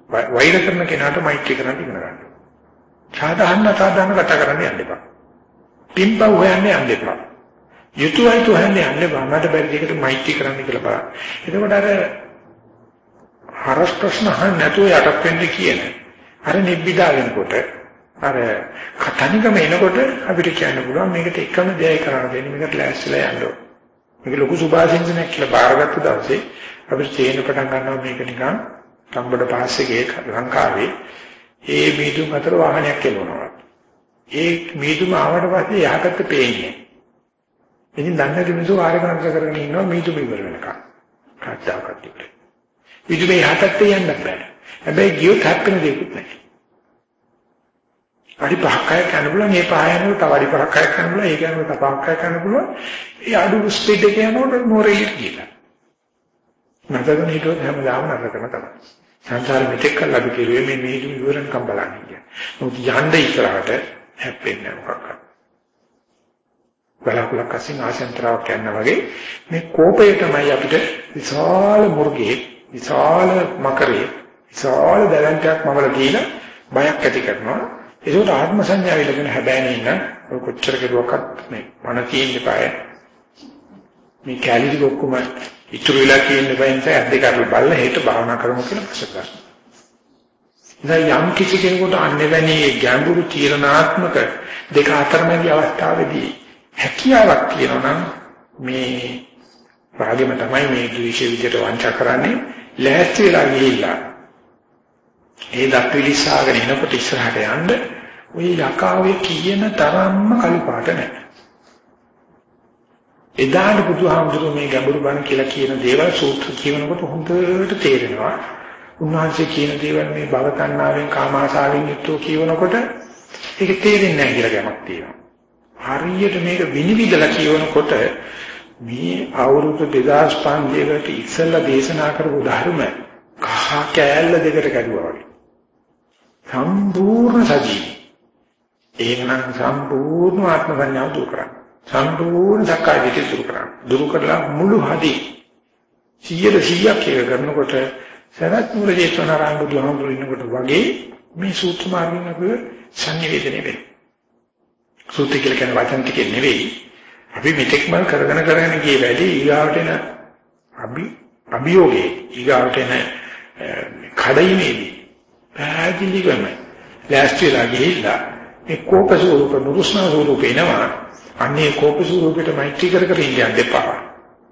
වෛර කරන කෙනාට මෛත්‍රී කරන්න ඉගෙන ගන්න. සාධාරණ සාධාරණ කතා කරන්න යන්න එපා. පින්පව් හොයන්න යන්න එපා. යුතුයයි તો හන්නේ යන්නේ මට බැරි දෙයකට මෛත්‍රී කරන්න කියලා බලන්න. එතකොට අර හරස් ප්‍රශ්න අහන්න නැතුව යටත් වෙන්න කියන. අර නිබ්බිදා වෙනකොට අර කතනිකම එනකොට අපිට කියන්න පුළුවන් මේකට එකම දෙයයි කරන්න දෙන්නේ මේකට ලෑස්තිලා යන්න ඕන. මේක ලොකු සුභාසින්සනයක් කියලා බාරගත්ත දවසේ අපිට තේරෙන පටන් ගන්නවා මේක නිකන් සම්බඩ පාස්සකේ ලංකාවේ ඒ මීදුම් අතර වාහනයක් එනවා. ඒ මීදුම ආවට පස්සේ යහකට පේන්නේ. ඉතින් දන්නේ මිනිස්සු ආරකණක කරගෙන ඉන්නවා මීදුම ඉවර වෙනකම්. කද්දාකත් ඉවර. මීදුමේ යහකට යන්න බෑ. හැබැයි ගියොත් හැප්පෙන දෙයක් නැහැ. අඩි පහක් අය කරන්න පුළුවන් මේ පහ යනකොට තව අඩි පහක් අය කරන්න පුළුවන් ඒක යනකොට තව පහක් අය කරන්න පුළුවන් ඒ අඩු ස්පීඩ් එකේ යනකොට මොරේ කියලා නැතගෙන හිතුවොත් හැමදාම නරකම තමයි සංසාරෙ මෙතෙක් කල් අපි කිරුවේ මේ මේක ඉවරනකම් බලන්නේ කියන්නේ මොකද යන්න ඉස්සරහට හැප්පෙන්නේ මොකක්ද බලාකුලක් අසින් ආසන්තරාවක් යනවා වගේ මේ කෝපය තමයි අපිට විශාල මුර්ගේ විශාල මකරේ විශාල දැලන්ටයක් මවල දීලා බයක් ඇති කරනවා. ඒකට ආත්ම සංඥාව ඉලගෙන හැබෑනේ ඉන්න. ඔය කොච්චර කෙරුවක්වත් මේ පණ තියෙන්න බෑ මේ කැලිරි ඔක්කොම ඉතුරු වෙලා තියෙන බයෙන් තමයි අද්දේ කරලා බලලා හේත භාවනා කරමු කියලා ප්‍රශ්න කරනවා. ඉතින් යම් කිසි කෙනෙකුට අන්නෙවැනි ගැඹුරු තීරණාත්මක දෙක අතරමැදි අවස්ථාවේදී හැකියාවක් තියෙනවා නම් මේ රාගෙම තමයි මේ ද්වේෂ විදියට වංචා කරන්නේ ලෑස්ති වෙලා ගිහිල්ලා ඒ දක්විලිසාගෙන එනකොට ඉස්සරහට යන්න ওই යකාවේ කියන තරම්ම කලිපාට නැහැ. එදාට බුදුහාමුදුරුවෝ මේ ගැඹුරු බණ කියලා කියන දේවල් සූත්‍ර කියනකොට හොඳට තේරෙනවා. උන්වහන්සේ කියන දේවල් මේ භව තණ්හාවෙන් කාමාශාවෙන් යුක්තව කියනකොට ඒක තේරෙන්නේ නැහැ කියලා ගැමක් තියෙනවා. හරියට මේක විනිවිදලා කියනකොට මේ අවුරුදු 2500කට ඉස්සෙල්ලා දේශනා කරපු ධර්ම කහ කෑල්ල දෙකට කැඩුවා වගේ. සම්පූර්ණ සජීවී. එහෙනම් සම්පූර්ණ ආත්ම සංඥාව දුරු කරන්න. සම්පූර්ණ සක්කාය දිට්ඨිය දුරු කරන්න. දුරු කරලා මුළු හදි 100 100ක් එක කරනකොට සරත් මුල ජේතවනාරායණ බුදුහාමුදුරු ඉන්නකොට වගේ මේ සූත්‍ර මාර්ගයෙන් අපි සංනිවේදනය වෙනවා. සූත්‍ර කියලා කියන වචන ටික නෙවෙයි. අපි මෙතෙක් මල් කරගෙන කරගෙන ගිය වැඩි ඊගාවට එන අභි අභියෝගේ ඊගාවට එන කඩයිමේදී පැහැදිලිවම ලෑස්තිලා ගිහිල්ලා මේ කෝප ස්වරූප නුරුස්නා ස්වරූප එනවා අන්නේ කෝප ස්වරූපෙට මෛත්‍රී කර කර ඉන්න දෙපා.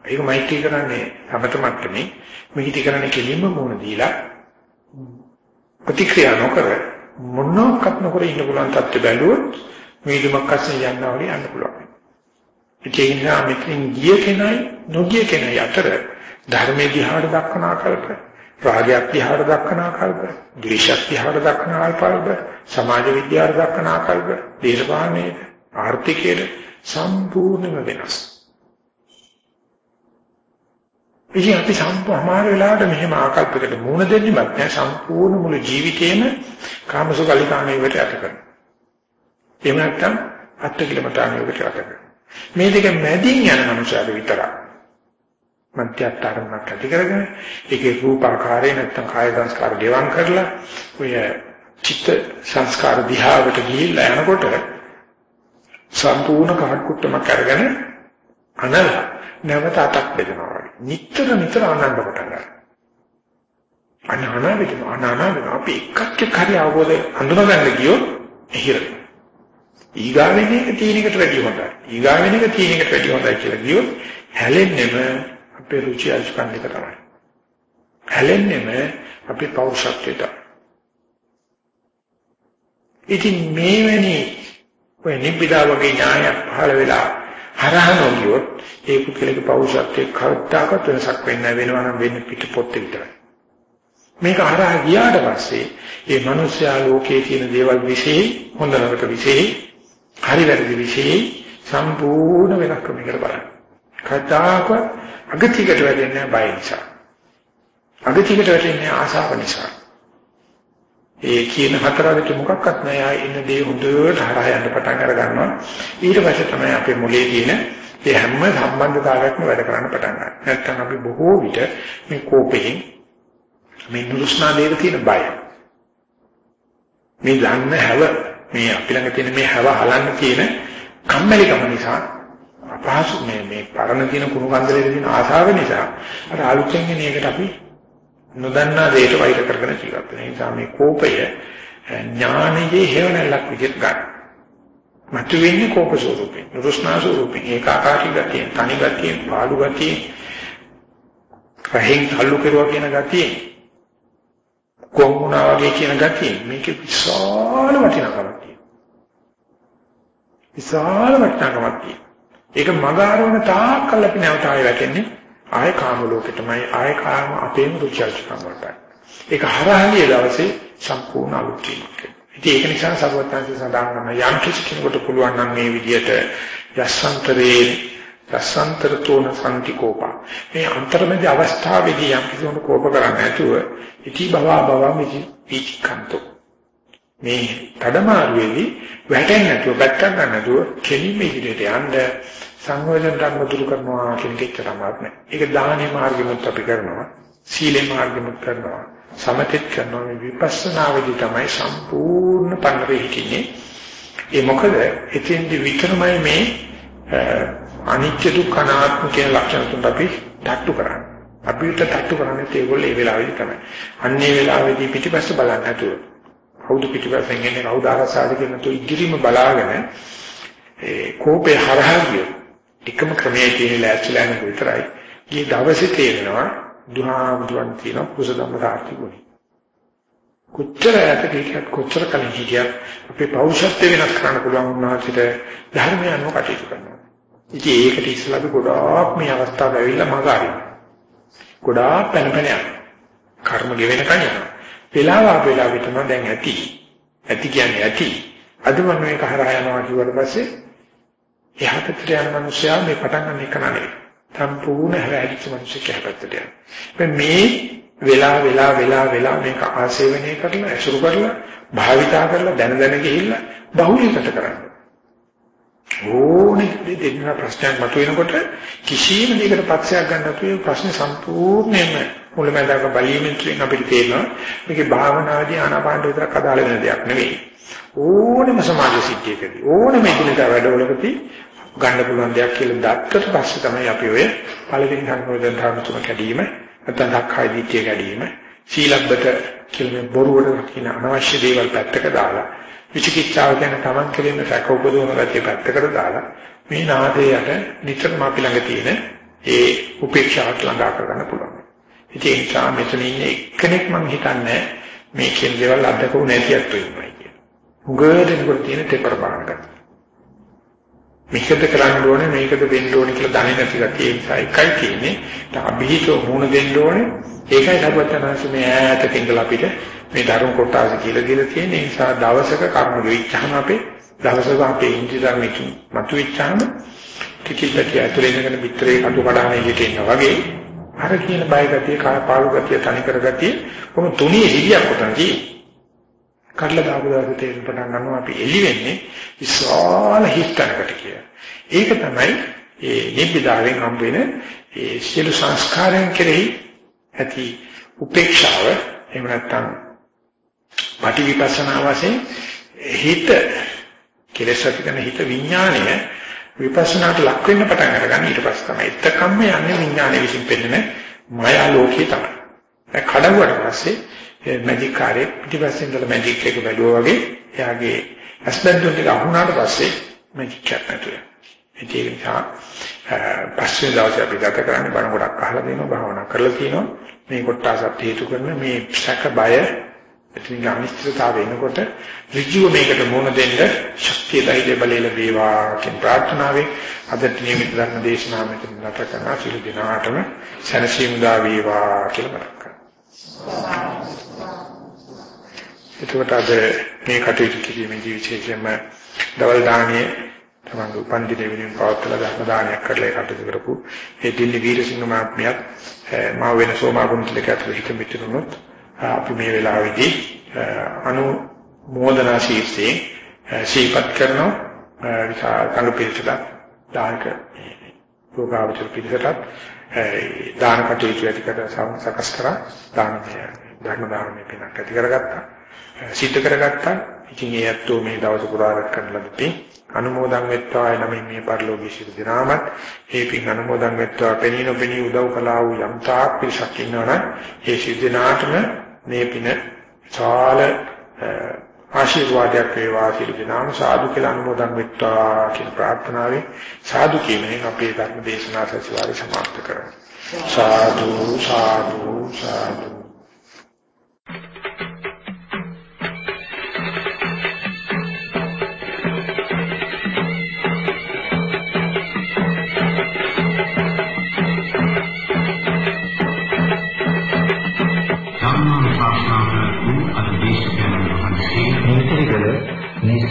ඒක මෛත්‍රී කරන්නේ සමත මට්ටමේ මිහිටි කරන්නේ කෙලින්ම මොන දීලා ප්‍රතික්‍රියා නොකර මොනක්වත් නොකර ඉන්න පුළුවන් තත්ත්ව බැලුවොත් මේදුමක් අස්සේ යනවා වගේ යන්න පුළුවන්. ඒ නිසා මෙතෙන් ගිය කෙනයි නොගිය කෙනයි අතර ධර්මයේ දිහාට දක්වන ආකාරයට රාගයක් දිහාට දක්වන ආකල්ප, ද්වේෂයක් දිහාට දක්වන ආකල්ප, සමාජ විද්‍යාවට දක්වන ආකල්ප, දේශපාලනයේ, ආර්ථිකයේ සම්පූර්ණම වෙනස්. ඉතින් අපි සම්පූර්ණ වෙලාවට මෙහෙම ආකල්පයකට මුහුණ දෙන්නෙවත් නෑ සම්පූර්ණ මුළු ජීවිතේම කාමසුකලිකාණයට යට කරනවා. එහෙම නැත්නම් අත්කිලමතාණයට යට කරනවා. මේ දෙක මැදින් යන මනුෂ්‍යයෙක් විතරක් මධ්‍යස්ථාරණක් ඇති කරගෙන ඒකේ රූපාකාරය නැත්නම් කාය සංස්කාර ගෙවම් කරලා ඔය චිත්ත සංස්කාර දිහාවට ගිහිල්ලා යනකොට සම්පූර්ණ කහකුට්ටමක් අරගෙන අනල නැවත අතක් බෙදනවා වගේ. නිතර නිතර ආනන්ද පටන් ගන්නවා. අනාන වෙනවා අනාන වෙනවා අපි එකක් එක්ක හරි අවබෝධය හඳුනගන්න ගියොත් එහිර. ඊගාවෙන එක තීනකට වැඩිය හොඳයි. ඊගාවෙන එක තීනකට වැඩිය හොඳයි කියලා ගියොත් හැලෙන්නෙම අපේ රුචි අරුචිකම් දෙක තමයි. හැලෙන්නෙම අපේ පෞරුෂත්වයට. ඉතින් මේවැනි ඔය නිබ්බිදා වගේ ඥානයක් පහළ වෙලා හරහනෝ ගියොත් ඒ පුද්ගලගේ පෞරුෂත්වයේ කවදාකවත් වෙනසක් වෙන්නේ නැහැ වෙනවා නම් වෙන්නේ පිට පොත් විතරයි. මේක හරහා ගියාට පස්සේ මේ මිනිස්යා ලෝකයේ තියෙන දේවල් વિશે හොඳ නරක વિશે හරි වැරදි વિશે සම්පූර්ණ වෙනස් ක්‍රමයකට බලන්න. කතාවක අගතියකට වැටෙන්නේ බය නිසා. අගතියකට වැටෙන්නේ ආසාව නිසා. ඒ කියන හතරකට මොකක්වත් නැහැ. ඉන්න දේ හොඳට හරහා යන්න පටන් අර ගන්නවා. ඊට පස්සේ තමයි අපේ මොලේ තියෙන ඒ හැම සම්බන්ධතාවයක්ම වැඩ කරන්න පටන් ගන්නවා. නැත්තම් අපි බොහෝ විට මේ කෝපයෙන් මේ නුරුස්නා දේව තියෙන බය. මේ දන්න හැව මේ අපි ළඟ තියෙන මේ හැව හලන්න තියෙන කම්මැලිකම නිසා අපහසු මේ මේ පරණ තියෙන කුණු කන්දලේ තියෙන ආශාව නිසා අර අලුතෙන් එන එකට අපි නොදන්නා දෙයට වෛර කරගෙන ජීවත් වෙන නිසා මේ කෝපය ඥානයේ හේවණලක් විදිහට ගන්න. මතු වෙන්නේ කෝප ස්වරූපේ, නුරුස්නා ස්වරූපේ, ඒකාකාරී ගතිය, තනි ගතිය, පාළු ගතිය, රහෙන් තල්ලු කෙරුවා කියන ගතිය, කොම්ුණා වගේ කියන ගතිය මේකේ විශාල වටිනාකමක් තියෙනවා. විශාල වටිනාකමක් තියෙනවා. ඒක මග ආරවන තාක්කල් අපි නැවත ආයෙ වැටෙන්නේ ආය කාම ලෝකෙටමයි ආය කාම අපේම රුචර්චකම් වලට. ඒක හරහාලිය දවසේ සම්පූර්ණ අලුත් වීමක්. ඉතින් ඒක නිසා සර්වඥාන්සේ සඳහන් කරන යම් කිසි කෙනෙකුට පුළුවන් නම් මේ විදිහට යස්සන්තරේ යස්සන්තරතෝන සම්තිකෝපා මේ අන්තරමැද අවස්ථාවේදී යම් කිසිවෙකුට කෝප කරන්නේ නැතුව ඉති බව බව මිති පිච්කන්තෝ මේ කඩමාරුවේදී වැටෙන්නේ නැතුව බැක්ක ගන්න නැතුව කෙලින්ම ඉදිරියට යන්න සංවේදන ධර්ම දුරු කරනවා කියන එක තරමක් නෑ. ඒක දාහනේ මාර්ගෙමුත් අපි කරනවා. සීලේ මාර්ගෙමුත් කරනවා. සමතෙත් කරනවා මේ විපස්සනාවේදී තමයි සම්පූර්ණ පන්නරේ හිටින්නේ. ඒ මොකද එතෙන්දි විතරමයි මේ අනිත්‍ය දුක්ඛ අනාත්ම කියන ලක්ෂණ තුන අපි තට්ටු කරන්නේ. අපිට තට්ටු කරන්නේ ඒගොල්ලෝ ඒ වෙලාවේදී තමයි. අන්නේ වෙලාවේදී පිටිපස්ස බලන්නේ නැතුව කවුද පිටිපස්සෙන් එන්නේ කවුද ආරසාද කියන තු ඉදිරිම බලාගෙන ඒ කෝපේ හරහා ගිය එකම ක්‍රමයේ තියෙන ලෑස්තිලා යන විතරයි. ඊ දවසේ තේරෙනවා දුහාමුදුරන් තියෙන කුසදම්ම සාර්ථි ගුණය. කොච්චර ඈතකීකත් කොච්චර කලින් හිටියත් අපේ පෞරුෂත්වය වෙනස් කරන්න පුළුවන් වුණාට ධර්මය අනුව කටයුතු කරනවා. ඉතින් ඒකට ඉස්සලා අපි ගොඩාක් මේ අවස්ථාව ඇවිල්ලා මග අරිනවා. ගොඩාක් පැන පැන යනවා. කර්ම ගෙවෙන කණියනවා. වෙලාව අපේලා විතර දැන් ඇති. ඇති කියන්නේ ඇති. අද මම මේක හරහා යනවා කිව්වට පස්සේ එහාට යන මිනිස්සයා මේ පටන් ගන්න එක නෙවෙයි. සම්පූර්ණ හැරෙච්ච මිනිස්සෙක් හැපැත්තට යනවා. මේ වෙලා වෙලා වෙලා වෙලා මේක ආසේවනය කරලා අසුරු කරලා භාවිතා කරලා දැන දැන ගිහිල්ලා බහුලීකත කරන්න. ඕනේ දෙන්න ප්‍රශ්නයක් මතුවෙනකොට කිසියම් දෙයකට පක්ෂයක් ගන්න නැතුව ප්‍රශ්නේ සම්පූර්ණයෙන්ම මුලමඳාක බලීමෙන් කියන අපිට තේරෙනවා මේකේ භාවනාදී ආනාපාන විතරක් අදාළ වෙන දෙයක් නෙවෙයි. ඕනෙම සමාජ සිද්ධියකදී ඕනෙම ඉදිරියට වැඩවලකදී ගන්න පුළුවන් දෙයක් කියලා දැක්කට පස්සේ තමයි අපි ඔය පළවෙනි සංකෝධන ධර්ම තුන කැඩීම නැත්නම් ධක්ඛාය දිට්ඨිය කැඩීම සීලබ්බත කියන බොරුවට කියන අනවශ්‍ය දේවල් පැත්තක දාලා විචිකිච්ඡාව කියන තමන් කෙරෙන සැක උපදවන ගැතිය පැත්තකට දාලා මේ නාදයට නිතරම අපි ළඟ තියෙන ඒ උපේක්ෂාවට ළඟා කරගන්න පුළුවන්. ඉතින් ඒ නිසා මෙතන ඉන්නේ එක්කෙනෙක් මම හිතන්නේ මේ කියන දේවල් අත්දකපු නැතිවත් වෙන්නයි කියන. උගදෙනකොට තියෙන තෙපර බාහකට. මේකද කරන්න ඕනේ මේකද වෙන්න ඕනේ කියලා දැනෙන නැති ගැතිය නිසා එකයි තියෙන්නේ. අභිහිතව මුණ දෙන්න ඕනේ ඒකයි සර්වඥාන්සේ මේ ඈතක ඉඳලා අපිට මේ ධර්ම කොටස කියලා දීලා තියෙන නිසා දවසක කර්ම වෙච්චාම අපේ දවසක අපේ ඉන්ද්‍රිය ධර්මකින් මතුවෙච්චාම ටිකිට ඇතුලේ ඉඳගෙන පිටරේ කටු කඩාන එළියට එනවා වගේ අර කියන බය ගතිය කාය පාළු ගතිය තනි කර ගතිය කොහොම තුනී හිලියක් උතන්දී කඩලා දාපු දවසේ තේරුම් පටන් ගන්නවා අපි එළි වෙන්නේ විශාල හිස්තනකට කියලා. ඒක තමයි ඒ නිබ්බිදාවෙන් හම් වෙන ඒ සියලු සංස්කාරයන් කෙරෙහි ඇති උපේක්ෂාව. එහෙම නැත්නම් පටි විපස්සනා වශයෙන් හිත කෙලෙස් ඇති කරන හිත විඥාණය විපස්සනාට ලක් වෙන්න පටන් අරගන්න ඊට පස්සේ තමයි එතකම්ම යන්නේ විඥානය විසින් පෙන්නන මායා ලෝකේ තමයි. ඒ කඩවුවට පස්සේ මැජික් කාර්යය පිටිපස්සෙන් ඉඳලා මැජික් එක බැලුවා වගේ එයාගේ ඇස්බැඳුන් ටික අහුණාට පස්සේ මැජික් එකක් නැතුව. ඒක නිසා පස්සේ දවසේ අපි ගත කරන්නේ බණ ගොඩක් අහලා දෙනවා භාවනා කරලා තියෙනවා මේ කොටසත් හේතු කරන මේ සැක බය එතනින් අනිශ්චිතතාවය එනකොට ඍජුව මේකට මුහුණ දෙන්න ශක්තිය ධෛර්ය බලය ලැබේවා කියන ප්‍රාර්ථනාවෙන් අදට නියමිත ධර්ම දේශනාව මෙතන නැත කරන සිළු දිනාටම සැනසීම දා වේවා කියලා මතක් කරනවා. එතකොට අද මේ කටයුතු කිරීමේදී විශේෂයෙන්ම දවල් දාණයේ තමන්ගේ උපන්දින වෙනුවෙන් පවත්වලා ධර්ම දානයක් කරලා ඒ කටයුතු කරපු ඒ දිල්ලි වීරසිංහ මහත්මයාත් මා වෙන සෝමාගුණතිලක ඇතුළු හිත මිතුරුනොත් අපි මේ වෙලාවේදී අනුමෝදනා ශීර්ෂයෙන් ශීපත් කරනවා. විසා සංඝ පිරිසට දායක යෝගාවචර පිරිසට දාන කටයුතු ඇති කර සකස් කරා දානමය ධර්ම දානමය පිනක් ඇති කරගත්තා. සිද්ධ කරගත්තා. ඉතින් ඒ ඇත්තෝ මේ දවස් පුරාවට කරන ලද්දේ අනුමෝදන් වෙත්වා නමින් මේ පරිලෝකීය සිට දිනාමත් ඒ පින් අනුමෝදන් වෙත්වා. පෙනී නොපෙනී උදව් කළා වූ යම් තාක් පිරිසක් ඉන්නවනම් ඒ සිද්ධානාටම මේ පින සාල ආශිර්වාදයක් වේවා කියලා දිනාම සාදු කියලා අනුමෝදන් වෙත්වා කියන ප්‍රාර්ථනාවෙන් සාදු කියමින් අපේ ධර්ම දේශනා සතිවාරය සමාප්ත කරමු. සාදු සාදු සාදු.